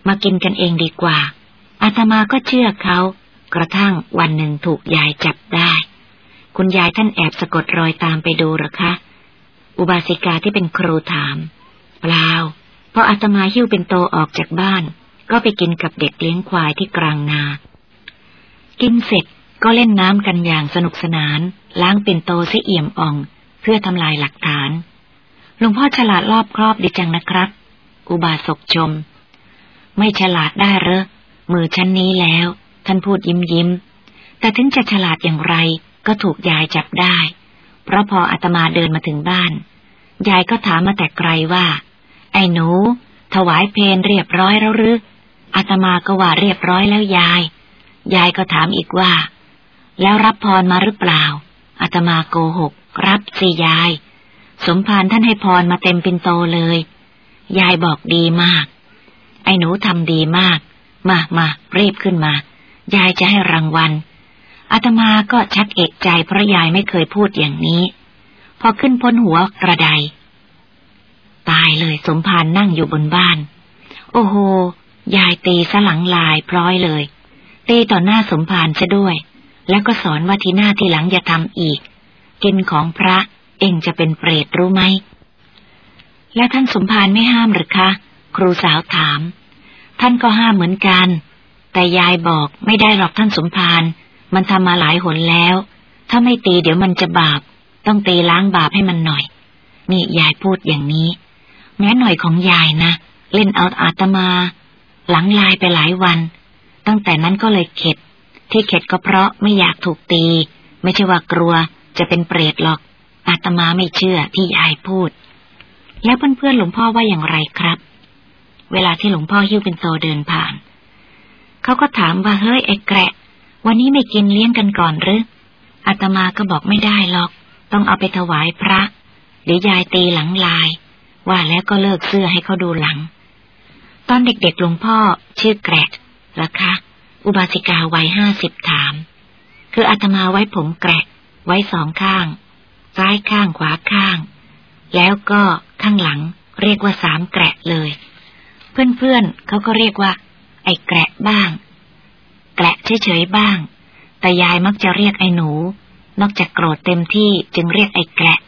มากินกันเองดีกว่า อาตมาก็เชื่อเขา กระทั่งวันหนึ่งถูกยายจับได้ คุณยายท่านแอบสะกดรอยตามไปดูหรอคะ อุบาสิกาที่เป็นครูถาม เปล่าพออาตมาหิ้วเป็นโตออกจากบ้าน ก็ไปกินกับเด็กเลี้ยงควายที่กลางนา กินเสร็จก็เล่นน้ำกันอย่างสนุกสนาน ล้างเป็นโตเสียเอี่ยมอ่อง เพื่อทำลายหลักฐานหลวงพ่อฉลาดรอบครอบดีจังนะครับ อุบาสกชม ไม่ฉลาดได้เหรอมือชั้นนี้แล้ว ท่านพูดยิ้มยิ้ม แต่ถึงจะฉลาดอย่างไรก็ถูกยายจับได้ เพราะพออาตมาเดินมาถึงบ้าน ยายก็ถามมาแต่ไกลว่า ไอ้หนู ถวายเพลเรียบร้อยแล้วหรืออาตมาก็ว่าเรียบร้อยแล้วยาย ยายก็ถามอีกว่า แล้วรับพรมาหรือเปล่าอาตมาโกหก รับสิยาย สมภารท่านให้พรมาเต็มปินโตเลย ยายบอกดีมาก ไอ้หนูทำดีมาก มามารีบขึ้นมา ยายจะให้รางวัลอาตมาก็ชักเอกใจเพราะยายไม่เคยพูดอย่างนี้ พอขึ้นพ้นหัวกระได ตายเลยสมภารนั่งอยู่บนบ้าน โอ้โห ยายตีสลังลายพร้อยเลย ตีต่อหน้าสมภารซะด้วย แล้วก็สอนว่าทีหน้าที่หลังอย่าทำอีก กินของพระเองจะเป็นเปรตรู้ไหม และท่านสมภารไม่ห้ามหรือคะ ครูสาวถาม ท่านก็ห้ามเหมือนกัน แต่ยายบอกไม่ได้หรอกท่านสมภารมันทำมาหลายหนแล้ว ถ้าไม่ตีเดี๋ยวมันจะบาป ต้องตีล้างบาปให้มันหน่อย นี่ยายพูดอย่างนี้ แม้หน่อยของยายนะเล่นเอาอาตมา หลังลายไปหลายวัน ตั้งแต่นั้นก็เลยเข็ด ที่เข็ดก็เพราะไม่อยากถูกตี ไม่ใช่ว่ากลัวจะเป็นเปรตหรอก อาตมาไม่เชื่อที่ยายพูด แล้วเพื่อนๆหลวงพ่อว่าอย่างไรครับ เวลาที่หลวงพ่อหิ้วเป็นโตเดินผ่าน เขาก็ถามว่าเฮ้ยไอ้แกะวันนี้ไม่กินเลี้ยงกันก่อนหรืออาตมาก็บอกไม่ได้หรอก ต้องเอาไปถวายพระ เดี๋ยวยายตีหลังลาย ว่าแล้วก็เลิกเสื้อให้เขาดูหลัง ตอนเด็กๆหลวงพ่อชื่อแกะละคะ อุบาสิกาวัยห้าสิบถาม คืออาตมาไว้ผมแกะไว้สองข้าง ซ้ายข้างขวาข้าง แล้วก็ข้างหลังเรียกว่าสามแกะเลย เพื่อนๆเขาก็เรียกว่า ไอ้แกะบ้าง แกะเฉยๆบ้าง แต่ยายมักจะเรียกไอ้หนู นอกจากโกรธเต็มที่จึงเรียกไอ้แกะ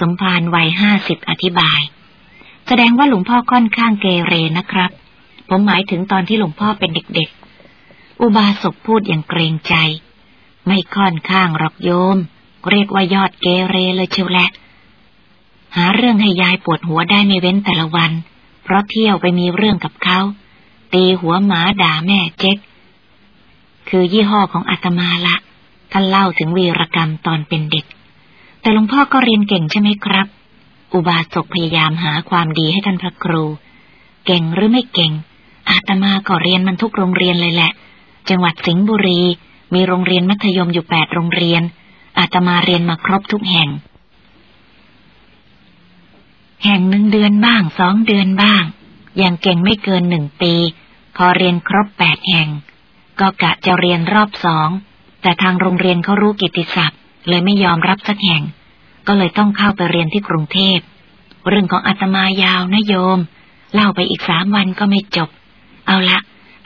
สมภารวัยห้าสิบอธิบาย แสดงว่าหลวงพ่อค่อนข้างเกเรนะครับ ผมหมายถึงตอนที่หลวงพ่อเป็นเด็กๆ อุบาสกพูดอย่างเกรงใจ ไม่ค่อนข้างหรอกโยม เรียกว่ายอดเกเรเลยเชียวแหละ หาเรื่องให้ยายปวดหัวได้ไม่เว้นแต่ละวัน เพราะเที่ยวไปมีเรื่องกับเขาตีหัวหมาด่าแม่เจ๊กคือยี่ห้อของอาตมาละ ท่านเล่าถึงวีรกรรมตอนเป็นเด็ก แต่หลวงพ่อก็เรียนเก่งใช่ไหมครับ อุบาสกพยายามหาความดีให้ท่านพระครู เก่งหรือไม่เก่ง อาตมาก็เรียนมันทุกโรงเรียนเลยแหละ จังหวัดสิงห์บุรี มีโรงเรียนมัธยมอยู่แปดโรงเรียน อาตมาเรียนมาครบทุกแห่ง แห่งหนึ่งเดือนบ้างสองเดือนบ้าง อย่างเก่งไม่เกินหนึ่งปี พอเรียนครบแปดแห่ง ก็กะจะเรียนรอบสอง แต่ทางโรงเรียนเขารู้กิติศัพท์เลยไม่ยอมรับสักแห่ง ก็เลยต้องเข้าไปเรียนที่กรุงเทพ เรื่องของอาตมายาวนะโยม เล่าไปอีกสามวันก็ไม่จบ เอาละ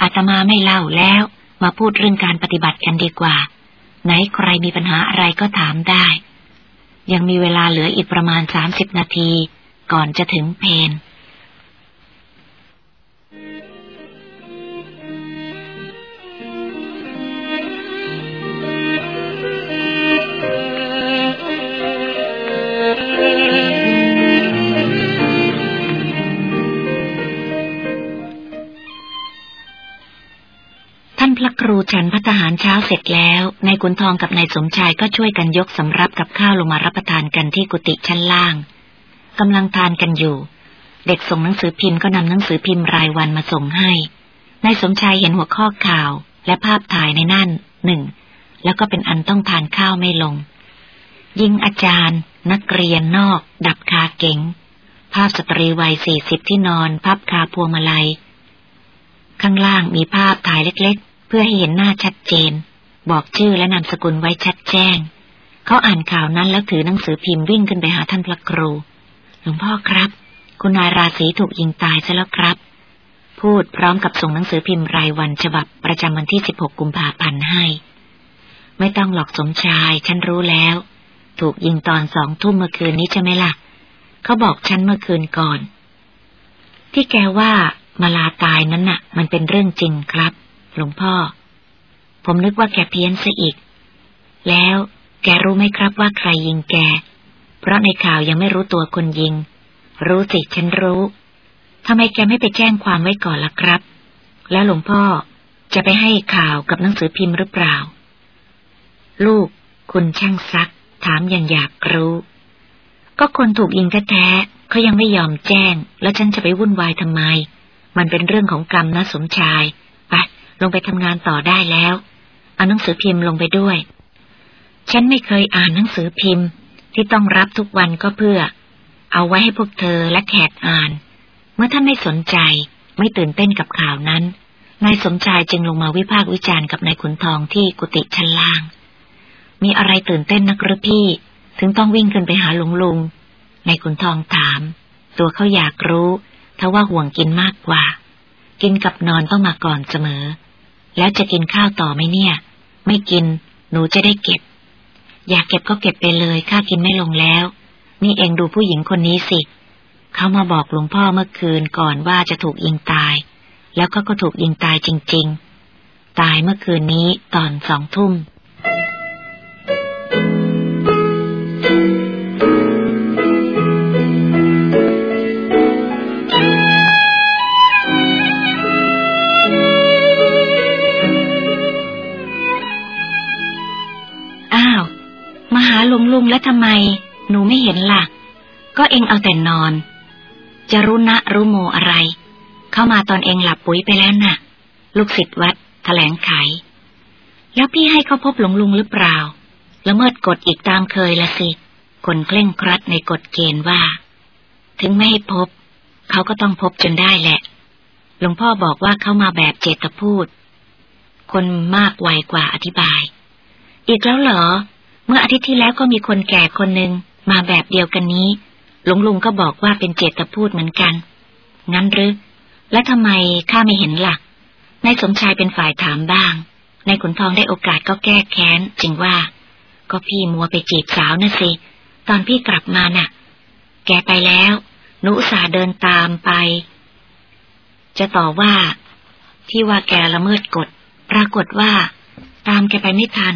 อาตมาไม่เล่าแล้ว มาพูดเรื่องการปฏิบัติกันดีกว่า ไหนใครมีปัญหาอะไรก็ถามได้ ยังมีเวลาเหลืออีกประมาณสามสิบนาที ก่อนจะถึงเพน พระครูฉันพัฒหารเช้าเสร็จแล้วนายขุนทองกับนายสมชายก็ช่วยกันยกสำรับกับข้าวลงมารับประทานกันที่กุฏิชั้นล่างกำลังทานกันอยู่ เด็กส่งหนังสือพิมพ์ก็นำหนังสือพิมพ์รายวันมาส่งให้นายสมชายเห็นหัวข้อข่าวและภาพถ่ายในนั่นหนึ่งแล้วก็เป็นอันต้องทานข้าวไม่ลง ยิงอาจารย์ นักเรียนนอก ดับคาเก๋งภาพสตรีวัยสี่สิบที่นอนพับคาพวงมาลัย ข้างล่างมีภาพถ่ายเล็ก พื่อให้เห็นหน้าชัดเจน บอกชื่อและนามสกุลไว้ชัดแจ้ง เขาอ่านข่าวนั้นแล้วถือหนังสือพิมพ์วิ่งขึ้นไปหาท่านพระครู หลวงพ่อครับ คุณนายราศีถูกยิงตายซะแล้วครับ พูดพร้อมกับส่งหนังสือพิมพ์รายวันฉบับประจำวันที่ 16 กุมภาพันธ์ให้ ไม่ต้องหลอกสมชาย ฉันรู้แล้ว ถูกยิงตอนสองทุ่มเมื่อคืนนี้ใช่ไหมล่ะ เขาบอกฉันเมื่อคืนก่อน ที่แกว่ามาลาตายนั้นน่ะ มันเป็นเรื่องจริงครับ หลวงพ่อ ผมนึกว่าแกเพี้ยนซะอีก แล้วแกรู้ไหมครับว่าใครยิงแก เพราะในข่าวยังไม่รู้ตัวคนยิง รู้สิฉันรู้ ทำไมแกไม่ไปแจ้งความไว้ก่อนล่ะครับ แล้วหลวงพ่อจะไปให้ข่าวกับหนังสือพิมพ์หรือเปล่า ลูก คุณช่างซัก ถามอย่างอยากรู้ ก็คนถูกยิงแท้ๆเขายังไม่ยอมแจ้ง แล้วฉันจะไปวุ่นวายทำไม มันเป็นเรื่องของกรรมนะสมชาย ลงไปทำงานต่อได้แล้ว เอาหนังสือพิมพ์ลงไปด้วย ฉันไม่เคยอ่านหนังสือพิมพ์ ที่ต้องรับทุกวันก็เพื่อ เอาไว้ให้พวกเธอและแขกอ่าน เมื่อท่านไม่สนใจไม่ตื่นเต้นกับข่าวนั้น นายสมชายจึงลงมาวิพากษ์วิจารณ์กับนายขุนทองที่กุฏิชั้นล่าง มีอะไรตื่นเต้นนักหรือพี่ ถึงต้องวิ่งขึ้นไปหาลุงลุงนายขุนทองถาม ตัวเขาอยากรู้ทว่าห่วงกินมากกว่า กินกับนอนต้องมาก่อนเสมอ แล้วจะกินข้าวต่อไหมเนี่ย ไม่กิน หนูจะได้เก็บ อยากเก็บก็เก็บไปเลย ข้ากินไม่ลงแล้ว นี่เองดูผู้หญิงคนนี้สิ เขามาบอกหลวงพ่อเมื่อคืนก่อนว่าจะถูกยิงตาย แล้วก็ก็ถูกยิงตายจริง ๆ ตายเมื่อคืนนี้ตอนสองทุ่ม ลุงลุงแล้วทำไม หนูไม่เห็นละ่ะ ก็เองเอาแต่นอน จะรู้นะรู้โมอะไร เข้ามาตอนเองหลับปุ๋ยไปแล้วนะ่ะ ลูกศิษย์วัดแถลงไข แล้วพี่ให้เขาพบหลวงลุงหรือเปล่า ละเมิดกฎอีกตามเคยละสิคนเคร่งครัดในกฎเกณฑ์ว่า ถึงไม่ให้พบ เขาก็ต้องพบจนได้แหละ หลวงพ่อบอกว่าเขามาแบบเจตพูด คนมากวัยกว่าอธิบาย อีกแล้วเหรอ เมื่ออาทิตย์ที่แล้วก็มีคนแก่คนหนึ่งมาแบบเดียวกันนี้ หลวงลุงก็บอกว่าเป็นเจตพูดเหมือนกัน งั้นหรือ และทำไมข้าไม่เห็นละ่ะนายสมชายเป็นฝ่ายถามบ้าง นายขุนทองได้โอกาสก็แก้แค้นจริงว่า ก็พี่มัวไปจีบสาวน่ะสิ ตอนพี่กลับมานะ่ะ แกไปแล้วหนูอุสาเดินตามไป จะต่อว่า ที่ว่าแกละเมิดกฎ ปรากฏว่า ตามแกไปไม่ทัน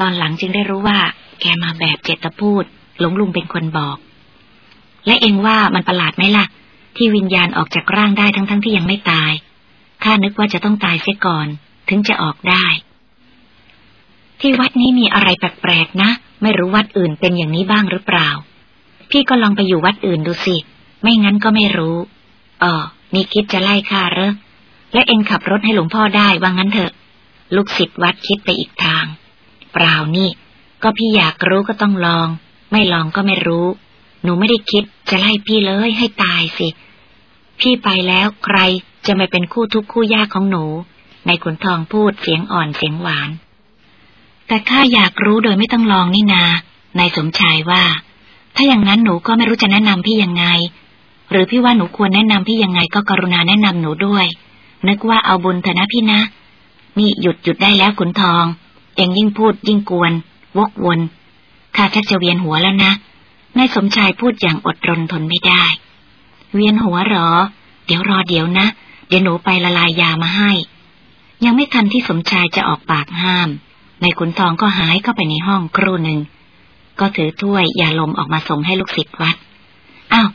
ตอนหลังจึงได้รู้ว่า แกมาแบบเจตพูด หลงลุงเป็นคนบอก และเองว่ามันประหลาดไหมล่ะ ที่วิญญาณออกจากร่างได้ทั้งๆทที่ยังไม่ตายข้านึกว่าจะต้องตายเสียก่อน ถึงจะออกได้ ที่วัดนี้มีอะไรแปลกๆนะ ไม่รู้วัดอื่นเป็นอย่างนี้บ้างหรือเปล่า พี่ก็ลองไปอยู่วัดอื่นดูสิ ไม่งั้นก็ไม่รู้อ๋อมีคิดจะไล่ข้าเหรอและเองขับรถให้หลวงพ่อได้ว่างั้นเถอะ ลูกศิษย์วัดคิดไปอีกทาง ปล่านี่ ก็พี่อยากรู้ก็ต้องลอง ไม่ลองก็ไม่รู้ หนูไม่ได้คิดจะไล่พี่เลยให้ตายสิ พี่ไปแล้วใครจะไม่เป็นคู่ทุกคู่ยากของหนู ในขุนทองพูดเสียงอ่อนเสียงหวาน แต่ข้าอยากรู้โดยไม่ต้องลองนี่นานายสมชายว่า ถ้าอย่างนั้นหนูก็ไม่รู้จะแนะนำพี่ยังไง หรือพี่ว่าหนูควรแนะนำพี่ยังไงก็กรุณาแนะนำหนูด้วย นึกว่าเอาบุญเถอะนะพี่นะ นี่หยุดหยุดได้แล้วขุนทอง เองยิ่งพูดยิ่งกวน วกวนข้าชักจะเวียนหัวแล้วนะนายสมชายพูดอย่างอดรนทนไม่ได้ เวียนหัวหรอ เดี๋ยวรอเดี๋ยวนะ เดี๋ยวหนูไปละลายยามาให้ ยังไม่ทันที่สมชายจะออกปากห้ามนายขุนทองก็หายเข้าไปในห้องครู่หนึ่ง ก็ถือถ้วยยาลมออกมาส่งให้ลูกศิษย์วัดอ้าว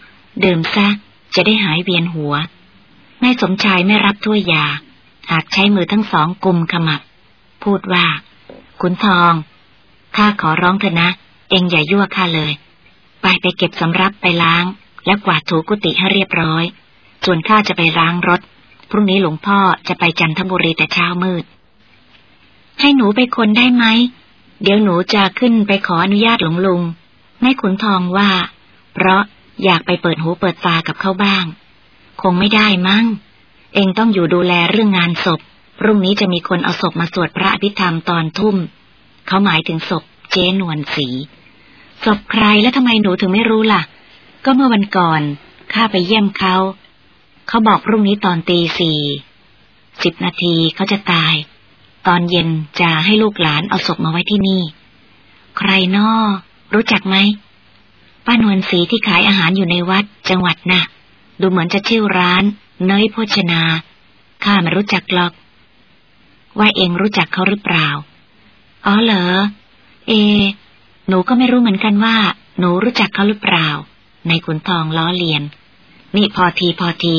ดื่มซะ จะได้หายเวียนหัวนายสมชายไม่รับถ้วยยา หากใช้มือทั้งสองกุมขมับ พูดว่า ขุนทอง ข้าขอร้องเถอะนะ เองอย่ายั่วข้าเลย ไปไปเก็บสำรับไปล้าง แล้วกวาดถูกุฏิให้เรียบร้อย ส่วนข้าจะไปล้างรถ พรุ่งนี้หลวงพ่อจะไปจันทบุรีแต่เช้ามืด ให้หนูไปคนได้ไหม เดี๋ยวหนูจะขึ้นไปขออนุญาตหลวงลุงนายขุนทองว่า เพราะอยากไปเปิดหูเปิดตากับเขาบ้าง คงไม่ได้มั้ง เองต้องอยู่ดูแลเรื่องงานศพ พรุ่งนี้จะมีคนเอาศพมาสวดพระอภิธรรมตอนทุ่ม เขาหมายถึงศพเจ๊นวลสี ศพใครแล้วทำไมหนูถึงไม่รู้ล่ะ ก็เมื่อวันก่อนข้าไปเยี่ยมเขา เขาบอกพรุ่งนี้ตอนตีสี่สิบนาทีเขาจะตาย ตอนเย็นจะให้ลูกหลานเอาศพมาไว้ที่นี่ ใครนอรู้จักไหมป้านวลสีที่ขายอาหารอยู่ในวัดจังหวัดนะ่ะ ดูเหมือนจะชื่อร้าน เนยโภชนา ข้าไม่รู้จักหรอก ว่าเองรู้จักเขาหรือเปล่า อ๋อเหรอ เอ หนูก็ไม่รู้เหมือนกันว่า หนูรู้จักเขาหรือเปล่า ในขุนทองล้อเลียน นี่พอทีพอที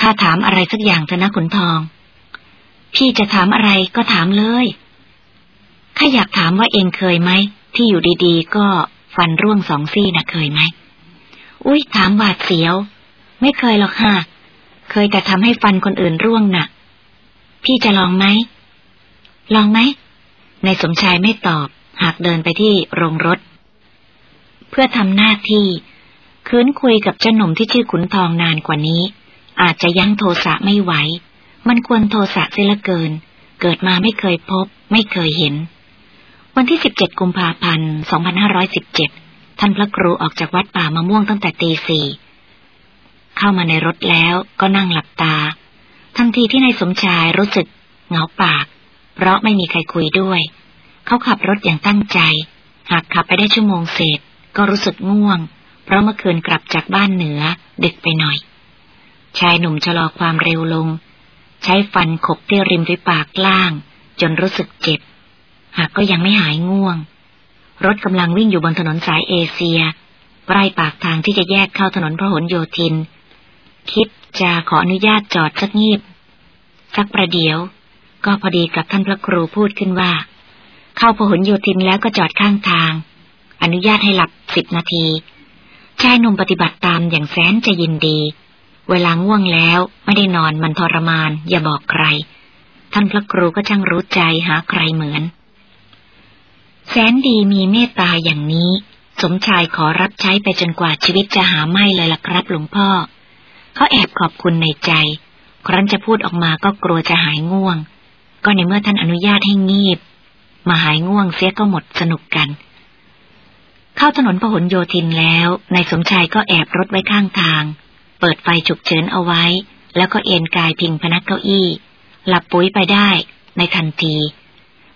ข้าถามอะไรสักอย่างเถอะนะขุนทอง พี่จะถามอะไรก็ถามเลยข้าอยากถามว่าเองเคยไหมที่อยู่ดีๆ ก็ฟันร่วงสองซี่นะเคยไหม อุ้ยถามหวาดเสียว ไม่เคยหรอกค่ะ เคยแต่ทำให้ฟันคนอื่นร่วงนะ่ะ พี่จะลองไหม ลองไหม ในสมชายไม่ตอบ หากเดินไปที่โรงรถ เพื่อทำหน้าที่ คืนคุยกับเจ้าหนุ่มที่ชื่อขุนทองนานกว่านี้ อาจจะยั้งโทสะไม่ไหว มันควรโทสะเสียละเกิน เกิดมาไม่เคยพบ ไม่เคยเห็น วันที่ 17 กุมภาพันธ์ 2517 ท่านพระครูออกจากวัดป่ามะม่วงตั้งแต่ตีสี่เข้ามาในรถแล้วก็นั่งหลับตา ทันทีที่นายสมชายรู้สึกเหงาปาก เพราะไม่มีใครคุยด้วย เขาขับรถอย่างตั้งใจ หากขับไปได้ชั่วโมงเศษ ก็รู้สึกง่วง เพราะเมื่อคืนกลับจากบ้านเหนือดึกไปหน่อย ชายหนุ่มชะลอความเร็วลง ใช้ฟันขบที่ริมฝีปากล่าง จนรู้สึกเจ็บ หากก็ยังไม่หายง่วง รถกำลังวิ่งอยู่บนถนนสายเอเชียใกล้ปากทางที่จะแยกเข้าถนนพหลโยธิน คิดจะขออนุญาตจอดสักงีบ สักประเดี๋ยว ก็พอดีกับท่านพระครูพูดขึ้นว่า เข้าพหลโยธินแล้วก็จอดข้างทาง อนุญาตให้หลับสิบนาที ชายหนุ่มปฏิบัติตามอย่างแสนจะยินดี เวลาง่วงแล้วไม่ได้นอนมันทรมาน อย่าบอกใคร ท่านพระครูก็ช่างรู้ใจหาใครเหมือน แสนดีมีเมตตาอย่างนี้ สมชายขอรับใช้ไปจนกว่าชีวิตจะหาไม่เลยล่ะครับหลวงพ่อ เขาแอบขอบคุณในใจ ครั้นจะพูดออกมาก็กลัวจะหายง่วง ก็ในเมื่อท่านอนุญาตให้งีบ มาหายง่วงเสียก็หมดสนุกกัน เข้าถนนพหลโยธินแล้วนายสมชายก็แอบรถไว้ข้างทาง เปิดไฟฉุกเฉินเอาไว้ แล้วก็เอนกายพิงพนักเก้าอี้ หลับปุ๋ยไปได้ ในทันที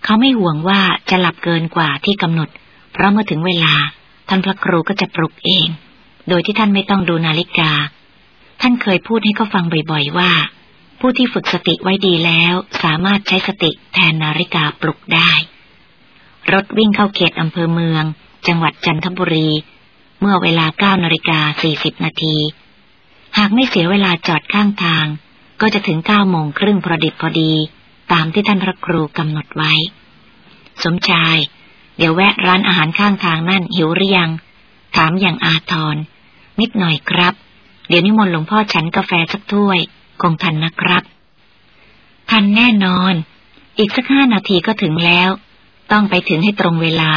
เขาไม่ห่วงว่าจะหลับเกินกว่าที่กำหนด เพราะเมื่อถึงเวลาท่านพระครูก็จะปลุกเอง โดยที่ท่านไม่ต้องดูนาฬิกา ท่านเคยพูดให้เขาฟังบ่อยๆว่า ผู้ที่ฝึกสติไว้ดีแล้ว สามารถใช้สติแทนนาฬิกาปลุกได้ รถวิ่งเข้าเขตอำเภอเมือง จังหวัดจันทบุรี เมื่อเวลาเก้านาฬิกาสี่สิบนาทีหากไม่เสียเวลาจอดข้างทาง ก็จะถึงเก้าโมงครึ่งพอดิบพอดี ตามที่ท่านพระครูกำหนดไว้ สมชาย เดี๋ยวแวะร้านอาหารข้างทางนั่นหิวหรือยัง ถามอย่างอาทรนิดหน่อยครับ เดี๋ยวนิมนต์หลวงพ่อฉันกาแฟสักถ้วย คงทันนะครับ ทันแน่นอน อีกสักห้านาทีก็ถึงแล้ว ต้องไปถึงให้ตรงเวลา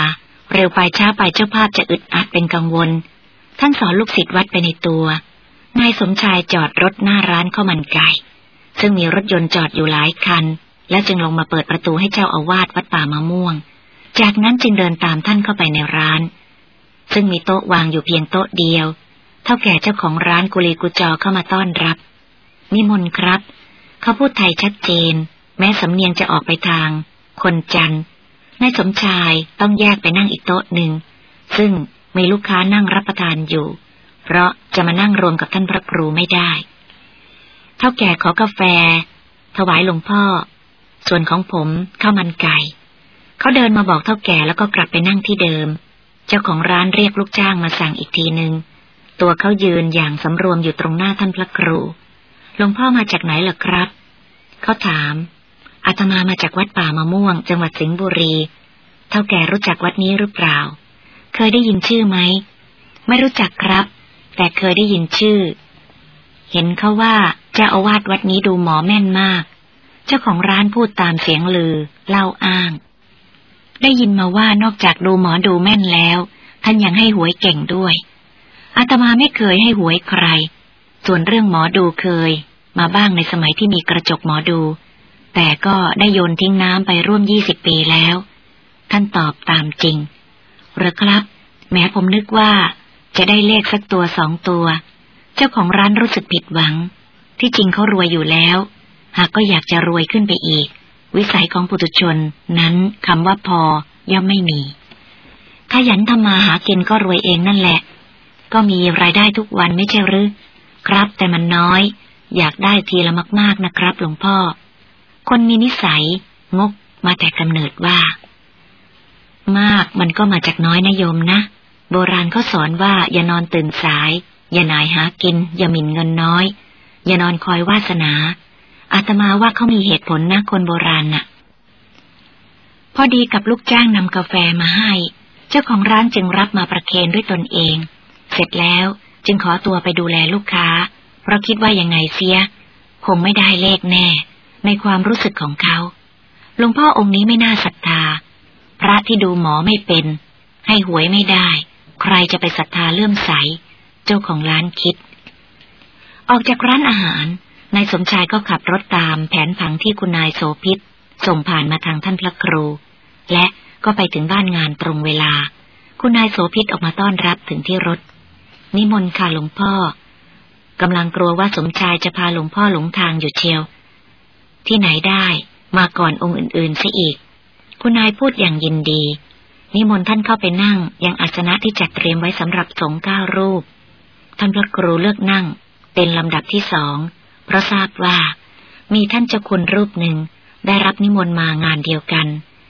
เร็วไปช้าไปเจ้าภาพจะอึดอัดเป็นกังวล ท่านสอนลูกศิษย์วัดไปในตัวนายสมชายจอดรถหน้าร้านข้าวมันไก่ซึ่งมีรถยนต์จอดอยู่หลายคัน และจึงลงมาเปิดประตูให้เจ้าอาวาสวัดป่ามะม่วง จากนั้นจึงเดินตามท่านเข้าไปในร้าน ซึ่งมีโต๊ะวางอยู่เพียงโต๊ะเดียว เท่าแก่เจ้าของร้านกุลีกุจอเข้ามาต้อนรับ นิมนต์ครับ เขาพูดไทยชัดเจน แม้สำเนียงจะออกไปทาง คนจันนายสมชายต้องแยกไปนั่งอีกโต๊ะหนึ่ง ซึ่งมีลูกค้านั่งรับประทานอยู่ เพราะจะมานั่งรวมกับท่านพระครูไม่ได้ เท่าแก่ขอกาแฟ ถวายหลวงพ่อ ส่วนของผมข้าวมันไก่ เขาเดินมาบอกเท่าแก่แล้วก็กลับไปนั่งที่เดิม เจ้าของร้านเรียกลูกจ้างมาสั่งอีกทีหนึ่ง ตัวเขายืนอย่างสำรวมอยู่ตรงหน้าท่านพระครู หลวงพ่อมาจากไหนล่ะครับ เขาถาม อาตมามาจากวัดป่ามะม่วง จังหวัดสิงห์บุรี เท่าแก่รู้จักวัดนี้หรือเปล่า เคยได้ยินชื่อไหม ไม่รู้จักครับ แต่เคยได้ยินชื่อ เห็นเขาว่าเจ้าอาวาสวัดนี้ดูหมอแม่นมาก เจ้าของร้านพูดตามเสียงลือ เล่าอ้าง ได้ยินมาว่านอกจากดูหมอดูแม่นแล้ว ท่านยังให้หวยเก่งด้วย อาตมาไม่เคยให้หวยใคร ส่วนเรื่องหมอดูเคย มาบ้างในสมัยที่มีกระจกหมอดู แต่ก็ได้โยนทิ้งน้ำไปร่วมยี่สิบปีแล้ว ท่านตอบตามจริงหรือครับ แม้ผมนึกว่า จะได้เลขสักตัวสองตัว เจ้าของร้านรู้สึกผิดหวัง ที่จริงเขารวยอยู่แล้ว หากก็อยากจะรวยขึ้นไปอีก วิสัยของปุถุชนนั้นคำว่าพอย่อมไม่มีขยันทำมาหากินก็รวยเองนั่นแหละ ก็มีรายได้ทุกวันไม่ใช่หรือ ครับแต่มันน้อย อยากได้ทีละมาก ๆนะครับ หลวงพ่อ คนมีนิสัย งกมาแต่กำเนิดว่า มากมันก็มาจากน้อยนะโยมนะ โบราณเขาสอนว่าอย่านอนตื่นสาย อย่านายหากิน อย่าหมิ่นเงินน้อย อย่านอนคอยวาสนา อาตมาว่าเขามีเหตุผลนะคนโบราณนะ่ะ พอดีกับลูกจ้างนำกาแฟมาให้ เจ้าของร้านจึงรับมาประเคนด้วยตนเอง เสร็จแล้วจึงขอตัวไปดูแลลูกค้า เพราะคิดว่ายังไงเสีย คงไม่ได้เลขแน่ ในความรู้สึกของเขาหลวงพ่อองค์นี้ไม่น่าศรัทธา พระที่ดูหมอไม่เป็น ให้หวยไม่ได้ ใครจะไปศรัทธาเลื่อมใส เจ้าของร้านคิด ออกจากร้านอาหารนายสมชายก็ขับรถตามแผนผังที่คุณนายโสพิษส่งผ่านมาทางท่านพระครู และก็ไปถึงบ้านงานตรงเวลา คุณนายโสพิษออกมาต้อนรับถึงที่รถ นิมนต์ค่ะหลวงพ่อกำลังกลัวว่าสมชายจะพาหลวงพ่อหลงทางอยู่เชียว ที่ไหนได้มาก่อนองค์อื่นๆซะอีก คุณนายพูดอย่างยินดี นิมนต์ท่านเข้าไปนั่ง ยังอาสนะที่จัดเตรียมไว้สำหรับสงฆ์เก้ารูป ท่านพระครูเลือกนั่ง เป็นลำดับที่สองเพราะทราบว่า มีท่านเจ้าคุณรูปหนึ่งได้รับนิมนต์มางานเดียวกัน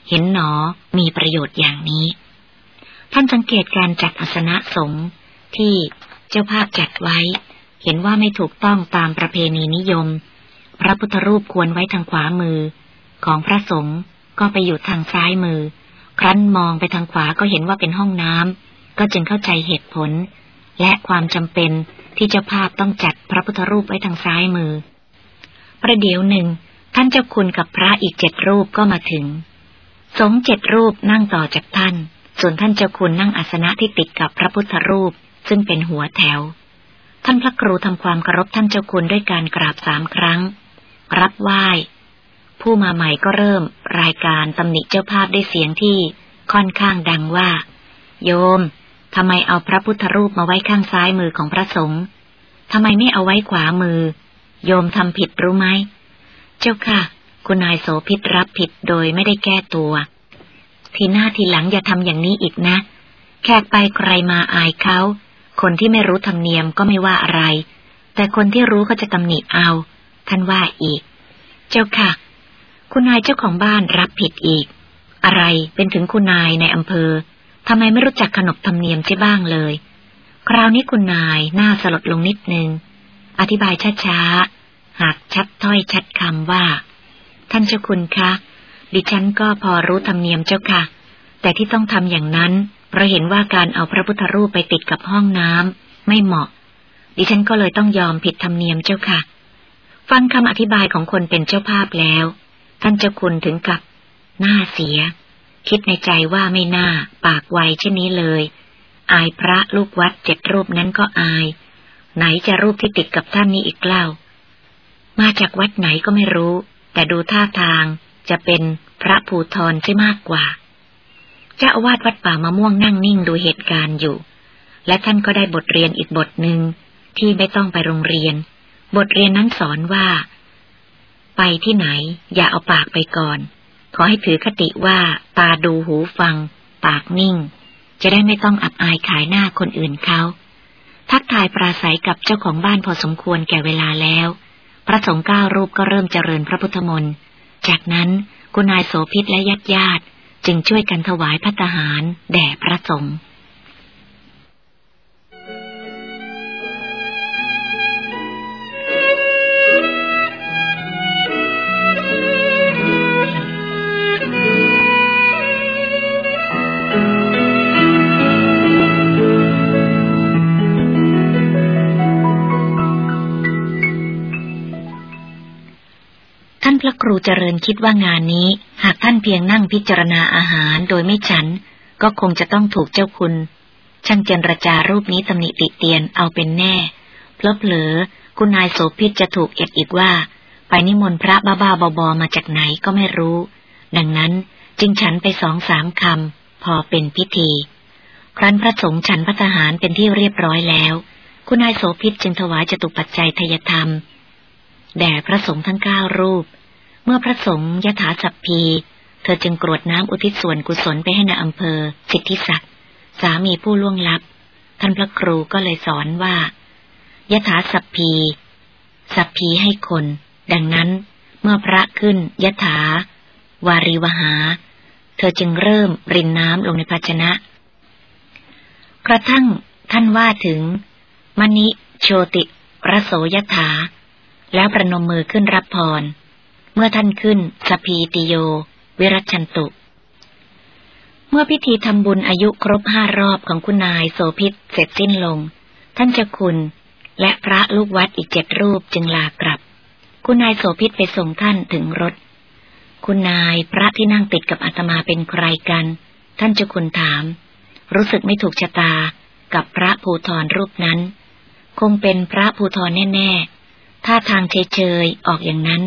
เห็นหนอมีประโยชน์อย่างนี้ ท่านสังเกตการจัดอาสนะสงฆ์ ที่เจ้าภาพจัดไว้ เห็นว่าไม่ถูกต้องตามประเพณีนิยม พระพุทธรูปควรไว้ทางขวามือ ของพระสงฆ์ก็ไปอยู่ทางซ้ายมือ ครั้นมองไปทางขวาก็เห็นว่าเป็นห้องน้ำก็จึงเข้าใจเหตุผล และความจำเป็นที่เจ้าภาพต้องจัดพระพุทธรูปไว้ทางซ้ายมือ ประเดี๋ยวหนึ่ง ท่านเจ้าคุณกับพระอีกเจ็ดรูปก็มาถึง สงเจ็ดรูปนั่งต่อจากท่าน ส่วนท่านเจ้าคุณนั่งอาสนะที่ติดกับพระพุทธรูป ซึ่งเป็นหัวแถว ท่านพระครูทำความเคารพท่านเจ้าคุณด้วยการกราบสามครั้ง รับไหว้ ผู้มาใหม่ก็เริ่มรายการตำหนิเจ้าภาพได้เสียงที่ค่อนข้างดังว่า โยมทำไมเอาพระพุทธรูปมาไว้ข้างซ้ายมือของพระสงฆ์ทำไมไม่เอาไว้ขวามือ โยมทำผิดรู้ไหม เจ้าค่ะ คุณนายโสพิษรับผิดโดยไม่ได้แก้ตัว ทีหน้าทีหลังอย่าทำอย่างนี้อีกนะ แขกไปใครมาอายเขา คนที่ไม่รู้ธรรมเนียมก็ไม่ว่าอะไร แต่คนที่รู้ก็จะตำหนิเอา ท่านว่าอีก เจ้าค่ะ คุณนายเจ้าของบ้านรับผิดอีก อะไรเป็นถึงคุณนายในอำเภอทำไมไม่รู้จักขนบธรรมเนียมใช่บ้างเลย คราวนี้คุณนายหน้าสลดลงนิดนึง อธิบายช้าๆ หากชัดถ้อยชัดคำว่า ท่านเจ้าคุณคะ ดิฉันก็พอรู้ธรรมเนียมเจ้าค่ะ แต่ที่ต้องทำอย่างนั้น ราะเห็นว่าการเอาพระพุทธรูปไปติดกับห้องน้ำไม่เหมาะ ดิฉันก็เลยต้องยอมผิดธรรมเนียมเจ้าค่ะ ฟังคำอธิบายของคนเป็นเจ้าภาพแล้ว ท่านเจ้าคุณถึงกับหน้าเสีย คิดในใจว่าไม่น่า ปากไวเช่นนี้เลย อายพระลูกวัดเจ็ดรูปนั้นก็อาย ไหนจะรูปที่ติดกับท่านนี้อีกเล่า มาจากวัดไหนก็ไม่รู้ แต่ดูท่าทางจะเป็นพระภูทรใช่มากกว่า เจ้าอาวาสวัดป่ามะม่วงนั่งนิ่งดูเหตุการณ์อยู่ และท่านก็ได้บทเรียนอีกบทหนึ่งที่ไม่ต้องไปโรงเรียน บทเรียนนั้นสอนว่า ไปที่ไหน อย่าเอาปากไปก่อน ขอให้ถือคติว่า ตาดูหูฟัง ปากนิ่ง จะได้ไม่ต้องอับอายขายหน้าคนอื่นเขาทักทายปราศัยกับเจ้าของบ้านพอสมควรแก่เวลาแล้ว พระสงฆ์เก้ารูปก็เริ่มเจริญพระพุทธมนต์ จากนั้นคุณนายโสพิษและญาติญาติ จึงช่วยกันถวายพัตหารแด่พระสงฆ์ ระครูเจริญคิดว่างานนี้ หากท่านเพียงนั่งพิจารณาอาหารโดยไม่ฉัน ก็คงจะต้องถูกเจ้าคุณ ช่างเจรจารูปนี้ตำหนิติเตียนเอาเป็นแน่เพลอเผลอคุณนายโสพิษจะถูกเอ็ดอีกว่า ไปนิมนต์พระบ้าบ้าบอมาจากไหนก็ไม่รู้ ดังนั้นจึงฉันไปสองสามคำ พอเป็นพิธี ครั้นพระสงฆ์ฉันพัฒหารเป็นที่เรียบร้อยแล้ว คุณนายโสพิษจึงถวายจตุปัจจัยทยธรรม แด่พระสงฆ์ทั้งเก้ารูป เมื่อพระสงฆ์ยถาสัพพี เธอจึงกรวดน้ำอุทิศส่วนกุศลไปให้ในอำเภอ สิทธิศักดิ์สามีผู้ล่วงลับ ท่านพระครูก็เลยสอนว่ายถาสัพพี สัพพีให้คน ดังนั้น เมื่อพระขึ้นยถา วารีวหา เธอจึงเริ่มรินน้ำลงในภาชนะ กระทั่งท่านว่าถึง มณิโชติรโสยถา แล้วประนมมือขึ้นรับพร เมื่อท่านขึ้นสพีติโย วิรัชันตุ เมื่อพิธีทำบุญอายุครบห้ารอบของคุณนายโสพิษเสร็จสิ้นลง ท่านเจ้าคุณและพระลูกวัดอีกเจ็ดรูปจึงลากลับ คุณนายโสพิษไปส่งท่านถึงรถ คุณนายพระที่นั่งติดกับอาตมาเป็นใครกัน ท่านเจ้าคุณถาม รู้สึกไม่ถูกชะตากับพระภูทรรูปนั้น คงเป็นพระภูทรแน่ ๆ ท่าทางเฉยๆออกอย่างนั้น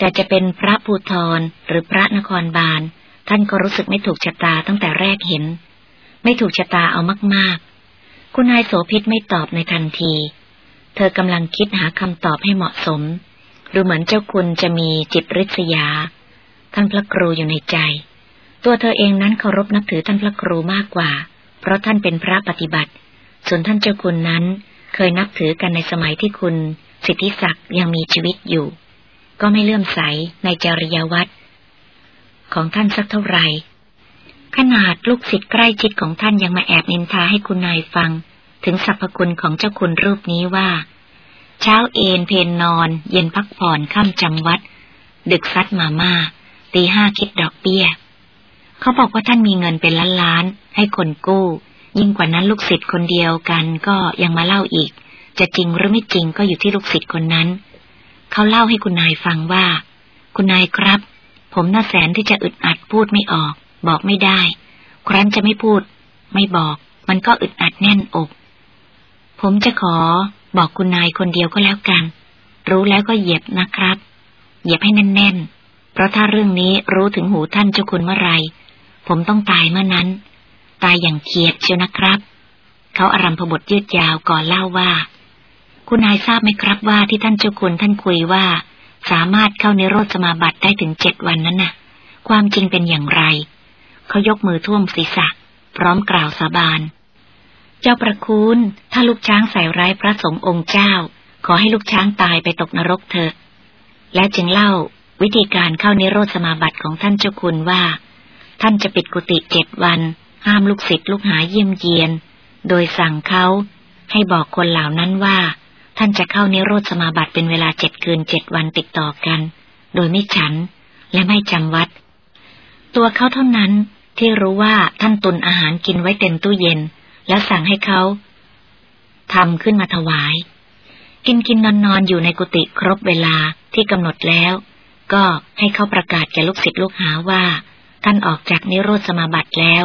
แต่จะเป็นพระภูทรหรือพระนครบาล ท่านก็รู้สึกไม่ถูกชะตาตั้งแต่แรกเห็น ไม่ถูกชะตาเอามากๆ คุณนายโสพิษไม่ตอบในทันที เธอกำลังคิดหาคำตอบให้เหมาะสม ดูเหมือนเจ้าคุณจะมีจิตริษยา ท่านพระครูอยู่ในใจ ตัวเธอเองนั้นเคารพนับถือท่านพระครูมากกว่า เพราะท่านเป็นพระปฏิบัติ ส่วนท่านเจ้าคุณนั้นเคยนับถือกันในสมัยที่คุณ สิทธิศักดิ์ยังมีชีวิตอยู่ ก็ไม่เลื่อมใสในจริยวัตรของท่านสักเท่าไหร่ ขนาดลูกศิษย์ใกล้ชิดของท่านยังมาแอบนินทาให้คุณนายฟัง ถึงสรรพคุณของเจ้าคุณรูปนี้ว่า เช้าเอนเพนนอน เย็นพักผ่อนค่ำจำวัด ดึกซัดมาม่าตีห้าคิดดอกเบี้ย เขาบอกว่าท่านมีเงินเป็นล้านล้านให้คนกู้ ยิ่งกว่านั้นลูกศิษย์คนเดียวกันก็ยังมาเล่าอีก จะจริงหรือไม่จริงก็อยู่ที่ลูกศิษย์คนนั้น เขาเล่าให้คุณนายฟังว่า คุณนายครับ ผมน่าแสนที่จะอึดอัดพูดไม่ออก บอกไม่ได้ ครั้นจะไม่พูด ไม่บอก มันก็อึดอัดแน่นอก ผมจะขอ บอกคุณนายคนเดียวก็แล้วกัน รู้แล้วก็เหยียบนะครับ เหยียบให้แน่นๆ เพราะถ้าเรื่องนี้รู้ถึงหูท่านเจ้าคุณเมื่อไรผมต้องตายเมื่อนั้น ตายอย่างเขียดเชียวนะครับ เขาอารัมพบทยืดยาวก่อนเล่าว่า คุณนายทราบไหมครับว่าที่ท่านเจ้าคุณท่านคุยว่า สามารถเข้าในโรสมาบัติได้ถึงเจ็ดวันนั้นน่ะ ความจริงเป็นอย่างไร เขายกมือท่วมศีรษะ พร้อมกล่าวสาบาน เจ้าประคุณถ้าลูกช้างใส่ร้ายพระสงฆ์องค์เจ้า ขอให้ลูกช้างตายไปตกนรกเถอะ และจึงเล่าวิธีการเข้านิโรธสมาบัติของท่านเจ้าคุณว่า ท่านจะปิดกุฏิเจ็ดวัน ห้ามลูกศิษย์ลูกหาเยี่ยมเยียน โดยสั่งเขาให้บอกคนเหล่านั้นว่า ท่านจะเข้านิโรธสมาบัติเป็นเวลาเจ็ดคืนเจ็ดวันติดต่อกัน โดยไม่ฉันและไม่จำวัด ตัวเขาเท่านั้นที่รู้ว่าท่านตุนอาหารกินไว้เต็มตู้เย็น แล้วสั่งให้เขาทำขึ้นมาถวาย กินกินนอนนอนอยู่ในกุฏิครบเวลาที่กำหนดแล้ว ก็ให้เขาประกาศแก่ลูกศิษย์ลูกหาว่า ท่านออกจากนิโรธสมาบัติแล้ว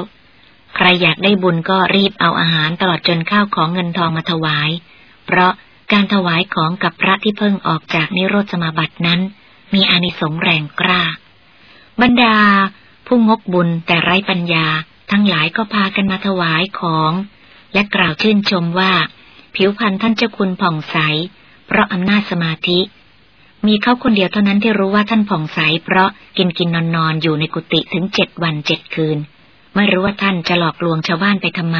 ใครอยากได้บุญก็รีบเอาอาหารตลอดจนข้าวของเงินทองมาถวาย เพราะ การถวายของกับพระที่เพิ่งออกจากนิโรธสมาบัตินั้น มีอานิสงส์แรงกล้า บรรดา ผู้งกบุญแต่ไร้ปัญญา ทั้งหลายก็พากันมาถวายของ และกล่าวชื่นชมว่า ผิวพรรณท่านเจ้าคุณผ่องใส เพราะอำนาจสมาธิ มีเขาคนเดียวเท่านั้นที่รู้ว่าท่านผ่องใส เพราะกินกินนอนนอนอยู่ในกุฏิถึงเจ็ดวันเจ็ดคืน ไม่รู้ว่าท่านจะหลอกลวงชาวบ้านไปทำไม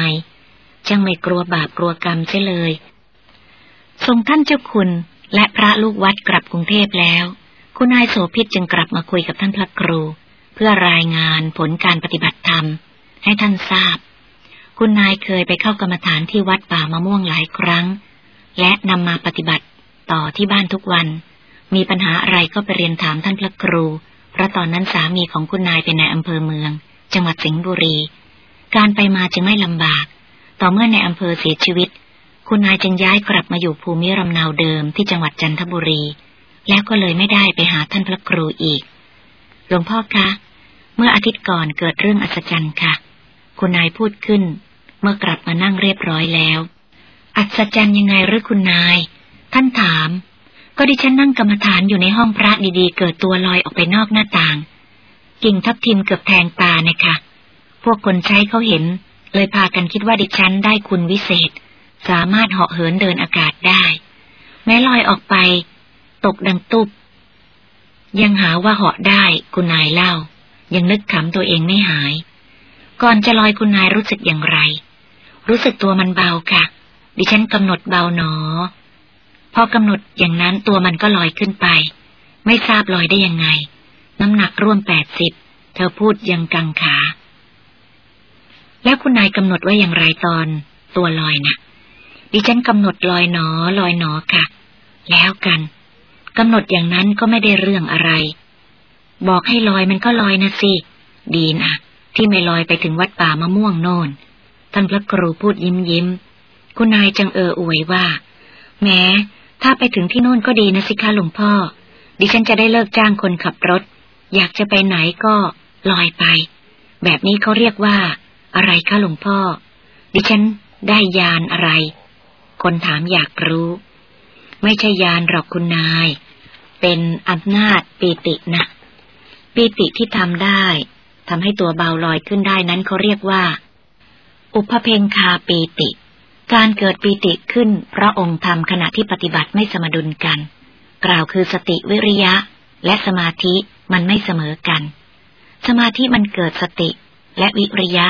จังไม่กลัวบาปกลัวกรรมเสียเลย ทรงท่านเจ้าคุณและพระลูกวัดกลับกรุงเทพแล้ว คุณนายโสภิตจึงกลับมาคุยกับท่านพระครู เพื่อรายงานผลการปฏิบัติธรรม ให้ท่านทราบ คุณนายเคยไปเข้ากรรมฐานที่วัดป่ามะม่วงหลายครั้ง และนำมาปฏิบัติต่อที่บ้านทุกวัน มีปัญหาอะไรก็ไปเรียนถามท่านพระครู เพราะตอนนั้นสามีของคุณนายเป็นนายอำเภอเมือง จังหวัดสิงห์บุรี การไปมาจึงไม่ลำบาก ต่อเมื่อในอำเภอเสียชีวิต คุณนายจึงย้ายกลับมาอยู่ภูมิลำเนาเดิมที่จังหวัดจันทบุรี แล้วก็เลยไม่ได้ไปหาท่านพระครูอีก หลวงพ่อคะ เมื่ออาทิตย์ก่อนเกิดเรื่องอัศจรรย์ค่ะ คุณนายพูดขึ้น เมื่อกลับมานั่งเรียบร้อยแล้ว อัศจรรย์ยังไงหรือคุณนาย ท่านถาม ก็ดิฉันนั่งกรรมฐานอยู่ในห้องพระดีๆ เกิดตัวลอยออกไปนอกหน้าต่าง กิ่งทับทิมเกือบแทงตาเนี่ยค่ะพวกคนใช้เขาเห็น เลยพากันคิดว่าดิฉันได้คุณวิเศษ สามารถเหาะเหินเดินอากาศได้ แม้ลอยออกไป ตกดังตุบ ยังหาว่าเหาะได้คุณนายเล่า ยังนึกขำตัวเองไม่หาย ก่อนจะลอยคุณนายรู้สึกอย่างไร รู้สึกตัวมันเบาค่ะ ดิฉันกำหนดเบาหนอ พอกำหนดอย่างนั้นตัวมันก็ลอยขึ้นไป ไม่ทราบลอยได้ยังไง น้ำหนักร่วมแปดสิบเธอพูดยังกังขา แล้วคุณนายกำหนดว่าอย่างไรตอนตัวลอยนะ่ะ ดิฉันกำหนดลอยหนอลอยหนอค่ะ แล้วกันกำหนดอย่างนั้นก็ไม่ได้เรื่องอะไร บอกให้ลอยมันก็ลอยนะสิ ดีนะที่ไม่ลอยไปถึงวัดป่ามะม่วงโน่น ท่านพระครูพูดยิ้มยิ้ม คุณนายจังเอออวยว่า แม้ถ้าไปถึงที่โน่นก็ดีนะสิคะหลวงพ่อ ดิฉันจะได้เลิกจ้างคนขับรถ อยากจะไปไหนก็ลอยไป แบบนี้เขาเรียกว่า อะไรคะหลวงพ่อ ดิฉันได้ยานอะไร คนถามอยากรู้ ไม่ใช่ยานหรอกคุณนาย เป็นอำนาจปีตินะ ปีติที่ทำได้ทำให้ตัวเบาลอยขึ้นได้นั้นเขาเรียกว่า อุปเพงคาปีติ การเกิดปีติขึ้นเพราะองค์ธรรมขณะที่ปฏิบัติไม่สมดุลกัน กล่าวคือสติวิริยะ และสมาธิมันไม่เสมอกัน สมาธิมันเกิดสติและวิริยะ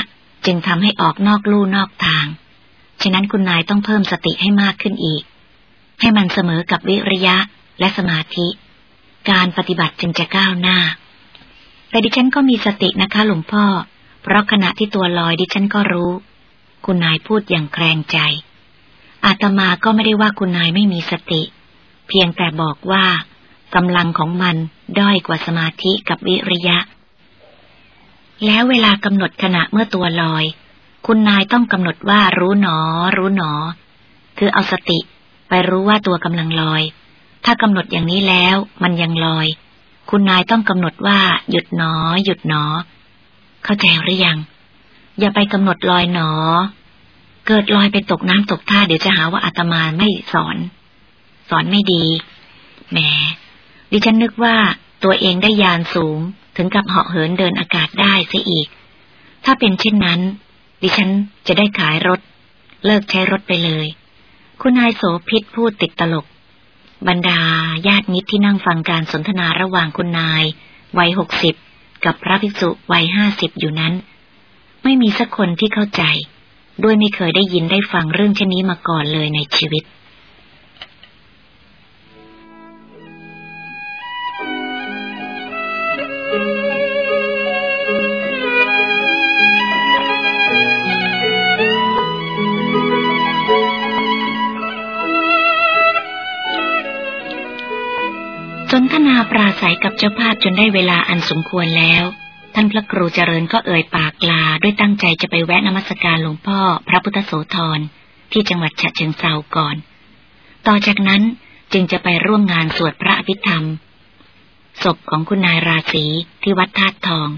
จึงทำให้ออกนอกลู่นอกทาง ฉะนั้นคุณนายต้องเพิ่มสติให้มากขึ้นอีก ให้มันเสมอกับวิริยะและสมาธิ การปฏิบัติจึงจะก้าวหน้า แต่ดิฉันก็มีสตินะคะหลวงพ่อ เพราะขณะที่ตัวลอยดิฉันก็รู้ คุณนายพูดอย่างแครงใจ อาตมาก็ไม่ได้ว่าคุณนายไม่มีสติ เพียงแต่บอกว่ากำลังของมันด้อยกว่าสมาธิกับวิริยะ แล้วเวลากำหนดขณะเมื่อตัวลอย คุณนายต้องกำหนดว่ารู้หนอ รู้หนอ คือเอาสติไปรู้ว่าตัวกำลังลอย ถ้ากำหนดอย่างนี้แล้วมันยังลอย คุณนายต้องกำหนดว่าหยุดหนอ หยุดหนอ เข้าใจหรือยัง อย่าไปกำหนดลอยหนอ เกิดลอยไปตกน้ำตกท่าเดี๋ยวจะหาว่าอาตมาไม่สอน สอนไม่ดี แหม ดิฉันนึกว่าตัวเองได้ยานสูงถึงกับเหาะเหินเดินอากาศได้เสียอีก ถ้าเป็นเช่นนั้น ดิฉันจะได้ขายรถ เลิกใช้รถไปเลย คุณนายโสพิษพูดติดตลก บรรดาญาติมิตรที่นั่งฟังการสนทนาระหว่างคุณนาย วัยหกสิบกับพระภิกษุวัยห้าสิบอยู่นั้น ไม่มีสักคนที่เข้าใจ ด้วยไม่เคยได้ยินได้ฟังเรื่องเช่นนี้มาก่อนเลยในชีวิต ปราศัยกับเจ้าภาพจนได้เวลาอันสมควรแล้ว ท่านพระครูเจริญก็เอ่ยปากลาด้วยตั้งใจจะไปแวะนมัสการหลวงพ่อพระพุทธโสธรที่จังหวัดฉะเชิงเซาก่อน ต่อจากนั้นจึงจะไปร่วมงานสวดพระอภิธรรม ศพของคุณนายราศีที่วัดธาตุทอง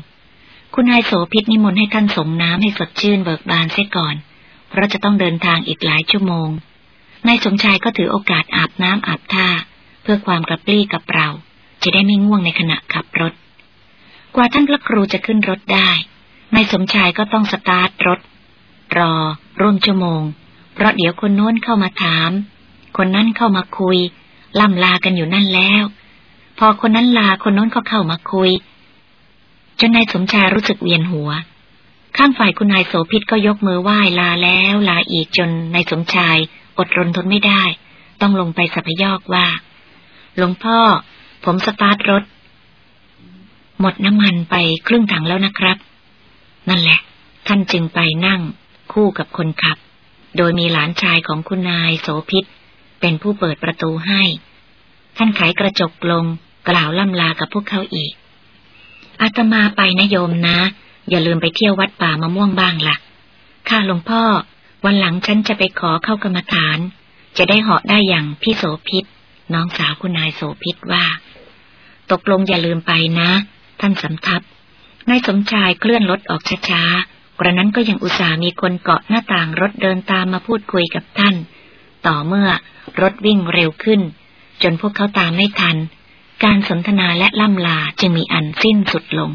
คุณนายโสพิษนิมนต์ให้ท่านสมน้ำให้สดชื่นเบิกบานเสียก่อน เพราะจะต้องเดินทางอีกหลายชั่วโมงนายสมชายก็ถือโอกาสอาบน้ำอาบท่า พื่อความกระปรี้กับเรา จะได้ไม่ง่วงในขณะขับรถ กว่าท่านพระครูจะขึ้นรถได้นายสมชายก็ต้องสตาร์ทรถ รอ ร่วมชั่วโมง เพราะเดี๋ยวคนโน้นเข้ามาถาม คนนั้นเข้ามาคุย ล่ำลากันอยู่นั่นแล้ว พอคนนั้นลาคนโน้นก็เข้ามาคุย จนนายสมชายรู้สึกเวียนหัว ข้างฝ่ายคุณนายโสพิษก็ยกมือไหว้ลาแล้วลาอีกจนนายสมชายอดรนทนไม่ได้ ต้องลงไปสัพยอกว่า หลวงพ่อ ผมสตาร์ทรถ หมดน้ำมันไปครึ่งถังแล้วนะครับ นั่นแหละ ท่านจึงไปนั่ง คู่กับคนขับ โดยมีหลานชายของคุณนายโสพิษ เป็นผู้เปิดประตูให้ ท่านไขกระจกลง กล่าวล่ำลากับพวกเขาอีก อาตมาไปนะโยมนะ อย่าลืมไปเที่ยววัดป่ามะม่วงบ้างละ่ะข้าหลวงพ่อ วันหลังฉันจะไปขอเข้ากรรมฐาน จะได้เหาะได้อย่างพี่โสพิษ น้องสาวคุณนายโสพิษว่า ตกลงอย่าลืมไปนะ ท่านสำทับนายสมชายเคลื่อนรถออกช้าๆกระนั้นก็ยังอุตส่ามีคนเกาะหน้าต่างรถเดินตามมาพูดคุยกับท่าน ต่อเมื่อรถวิ่งเร็วขึ้น จนพวกเขาตามไม่ทัน การสนทนาและล่ำลาจึงมีอันสิ้นสุดลง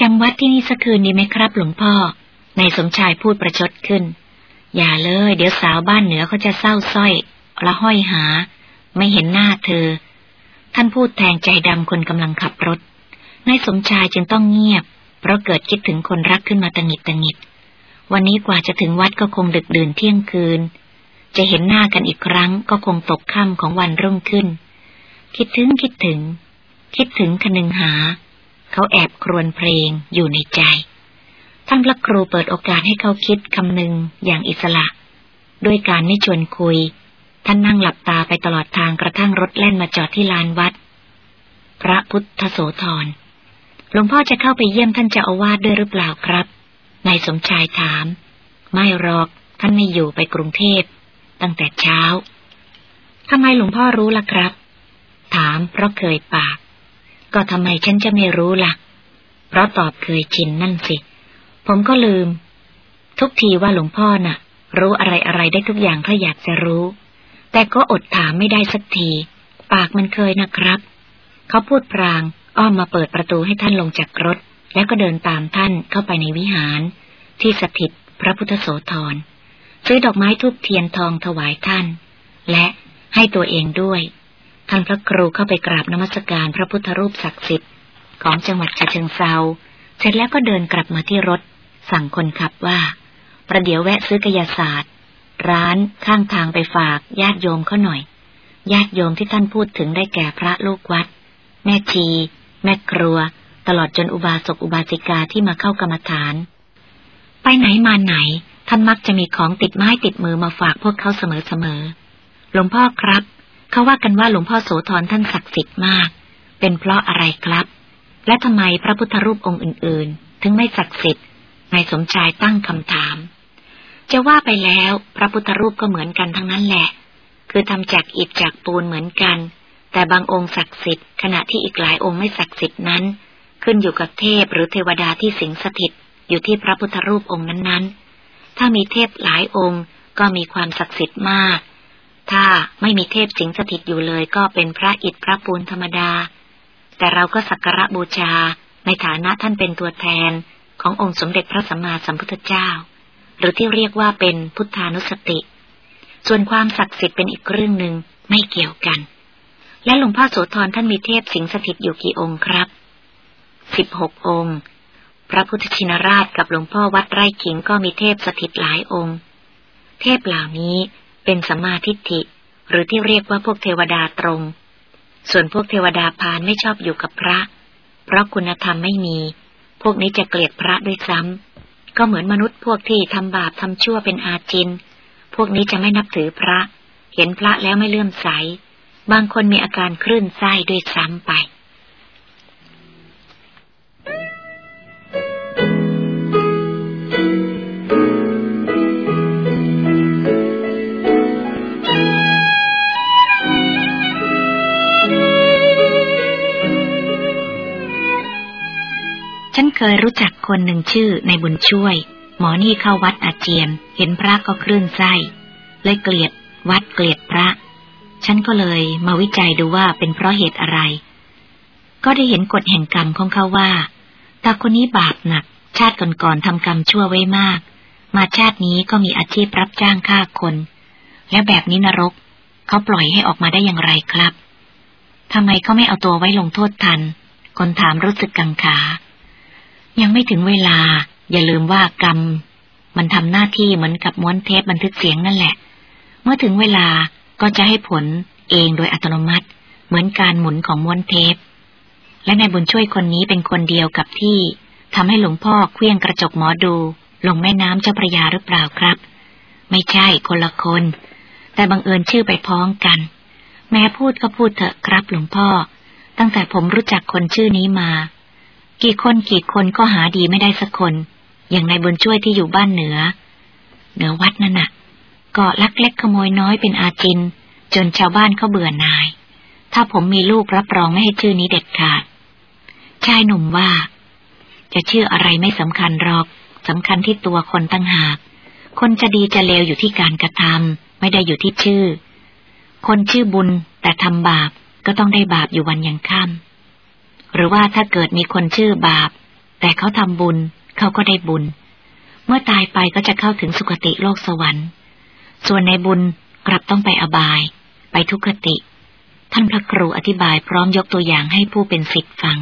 จำวัดที่นี่สักคืนดีไหมครับหลวงพ่อนายสมชายพูดประชดขึ้น อย่าเลย เดี๋ยวสาวบ้านเหนือเขาจะเศร้าส้อยละห้อยหา ไม่เห็นหน้าเธอ ท่านพูดแทงใจดำคนกำลังขับรถ นายสมชายจึงต้องเงียบ เพราะเกิดคิดถึงคนรักขึ้นมาตังิดตังิด วันนี้กว่าจะถึงวัดก็คงดึกดื่นเที่ยงคืน จะเห็นหน้ากันอีกครั้งก็คงตกค่ำของวันรุ่งขึ้น คิดถึงคิดถึง คิดถึงคนึงหา เขาแอบครวญเพลงอยู่ในใจ ท่านพระครูเปิดโอกาสให้เขาคิดคำหนึ่งอย่างอิสระ ด้วยการไม่ชวนคุย ท่านนั่งหลับตาไปตลอดทางกระทั่งรถแล่นมาจอดที่ลานวัด พระพุทธโสธร หลวงพ่อจะเข้าไปเยี่ยมท่านเจ้าอาวาสด้วยหรือเปล่าครับ นายสมชายถาม ไม่หรอก ท่านไม่อยู่ไปกรุงเทพ ตั้งแต่เช้า ทำไมหลวงพ่อรู้ล่ะครับ ถามเพราะเคยปาก ก็ทำไมฉันจะไม่รู้ล่ะ เพราะตอบเคยชินนั่นสิ ผมก็ลืม ทุกทีว่าหลวงพ่อน่ะ รู้อะไรอะไรได้ทุกอย่างถ้าอยากจะรู้ แต่ก็อดถามไม่ได้สักที ปากมันเคยนะครับ เขาพูดพรางอ้อมมาเปิดประตูให้ท่านลงจากรถ แล้วก็เดินตามท่านเข้าไปในวิหาร ที่สถิตพระพุทธโสธรซื้อดอกไม้ทุบเทียนทองถวายท่าน และให้ตัวเองด้วย ท่านพระครูเข้าไปกราบนมัสการพระพุทธรูปศักดิ์สิทธิ์ของจังหวัดฉะเชิงเซาเสร็จแล้วก็เดินกลับมาที่รถ สั่งคนขับว่า ประเดี๋ยวแวะซื้อกายศาสตร์ ร้านข้างทางไปฝากญาติโยมเขาหน่อย ญาติโยมที่ท่านพูดถึงได้แก่พระลูกวัด แม่ชี แม่ครัว ตลอดจนอุบาสกอุบาสิกาที่มาเข้ากรรมฐาน ไปไหนมาไหน ท่านมักจะมีของติดไม้ติดมือมาฝากพวกเขาเสมอๆหลวงพ่อครับ เขาว่ากันว่าหลวงพ่อโสธรท่านศักดิ์สิทธิ์มาก เป็นเพราะอะไรครับ และทำไมพระพุทธรูปองค์อื่น ๆ ถึงไม่ศักดิ์สิทธิ์นายสมชายตั้งคำถาม จะว่าไปแล้ว พระพุทธรูปก็เหมือนกันทั้งนั้นแหละ คือทำจากอิฐจากปูนเหมือนกัน แต่บางองค์ศักดิ์สิทธิ์ขณะที่อีกหลายองค์ไม่ศักดิ์สิทธิ์นั้น ขึ้นอยู่กับเทพหรือเทวดาที่สิงสถิตอยู่ที่พระพุทธรูปองค์นั้นๆ ถ้ามีเทพหลายองค์ก็มีความศักดิ์สิทธิ์มาก ถ้าไม่มีเทพสิงสถิตอยู่เลยก็เป็นพระอิฐพระปูนธรรมดา แต่เราก็สักการะบูชาในฐานะท่านเป็นตัวแทนขององค์สมเด็จพระสัมมาสัมพุทธเจ้า หรือที่เรียกว่าเป็นพุทธานุสติ ส่วนความศักดิ์สิทธิ์เป็นอีกเรื่องหนึ่งไม่เกี่ยวกัน และหลวงพ่อโสธรท่านมีเทพสิงสถิตอยู่กี่องค์ครับสิบหกองค์ พระพุทธชินราชกับหลวงพ่อวัดไร่ขิงก็มีเทพสถิตหลายองค์ เทพเหล่านี้เป็นสัมมาทิฏฐิ หรือที่เรียกว่าพวกเทวดาตรง ส่วนพวกเทวดาพานไม่ชอบอยู่กับพระ เพราะคุณธรรมไม่มี พวกนี้จะเกลียดพระด้วยซ้ำ ก็เหมือนมนุษย์พวกที่ทำบาปทำชั่วเป็นอาจิน พวกนี้จะไม่นับถือพระ เห็นพระแล้วไม่เลื่อมใส บางคนมีอาการคลื่นไส้ด้วยซ้ำไป ฉันเคยรู้จักคนหนึ่งชื่อในบุญช่วย หมอนี่เข้าวัดอาเจียนเห็นพระก็คลื่นไส้เลยเกลียดวัดเกลียดพระ ฉันก็เลยมาวิจัยดูว่าเป็นเพราะเหตุอะไร ก็ได้เห็นกฎแห่งกรรมของเขาว่าตาคนนี้บาปหนัก ชาติก่อนๆทำกรรมชั่วไว้มาก มาชาตินี้ก็มีอาชีพรับจ้างฆ่าคน แล้วแบบนี้นรก เขาปล่อยให้ออกมาได้อย่างไรครับทำไมเขาไม่เอาตัวไว้ลงโทษทัน คนถามรู้สึกกังขา ยังไม่ถึงเวลา อย่าลืมว่ากรรม มันทำหน้าที่เหมือนกับม้วนเทปบันทึกเสียงนั่นแหละ เมื่อถึงเวลาก็จะให้ผลเองโดยอัตโนมัติ เหมือนการหมุนของม้วนเทป และนายบุญช่วยคนนี้เป็นคนเดียวกับที่ทำให้หลวงพ่อเคลี้ยงกระจกหมอดู ลงแม่น้ำเจ้าพระยาหรือเปล่าครับ ไม่ใช่คนละคน แต่บังเอิญชื่อไปพ้องกัน แม้พูดก็พูดเถอะครับหลวงพ่อ ตั้งแต่ผมรู้จักคนชื่อนี้มา กี่คนกี่คนก็หาดีไม่ได้สักคน อย่างนายบุญช่วยที่อยู่บ้านเหนือ เหนือวัดนั่นน่ะ ก็ลักเล็กขโมยน้อยเป็นอาจิน จนชาวบ้านเขาเบื่อนาย ถ้าผมมีลูกรับรองไม่ให้ชื่อนี้เด็ดขาด ชายหนุ่มว่า จะชื่ออะไรไม่สำคัญหรอกสำคัญที่ตัวคนตั้งหาก คนจะดีจะเลวอยู่ที่การกระทำไม่ได้อยู่ที่ชื่อ คนชื่อบุญแต่ทำบาปก็ต้องได้บาปอยู่วันยังค่ำ หรือว่าถ้าเกิดมีคนชื่อบาป แต่เขาทำบุญเขาก็ได้บุญ เมื่อตายไปก็จะเข้าถึงสุคติโลกสวรรค์ ส่วนในบุญกลับต้องไปอบาย ไปทุกขติ ท่านพระครูอธิบายพร้อมยกตัวอย่างให้ผู้เป็นศิษย์ฟัง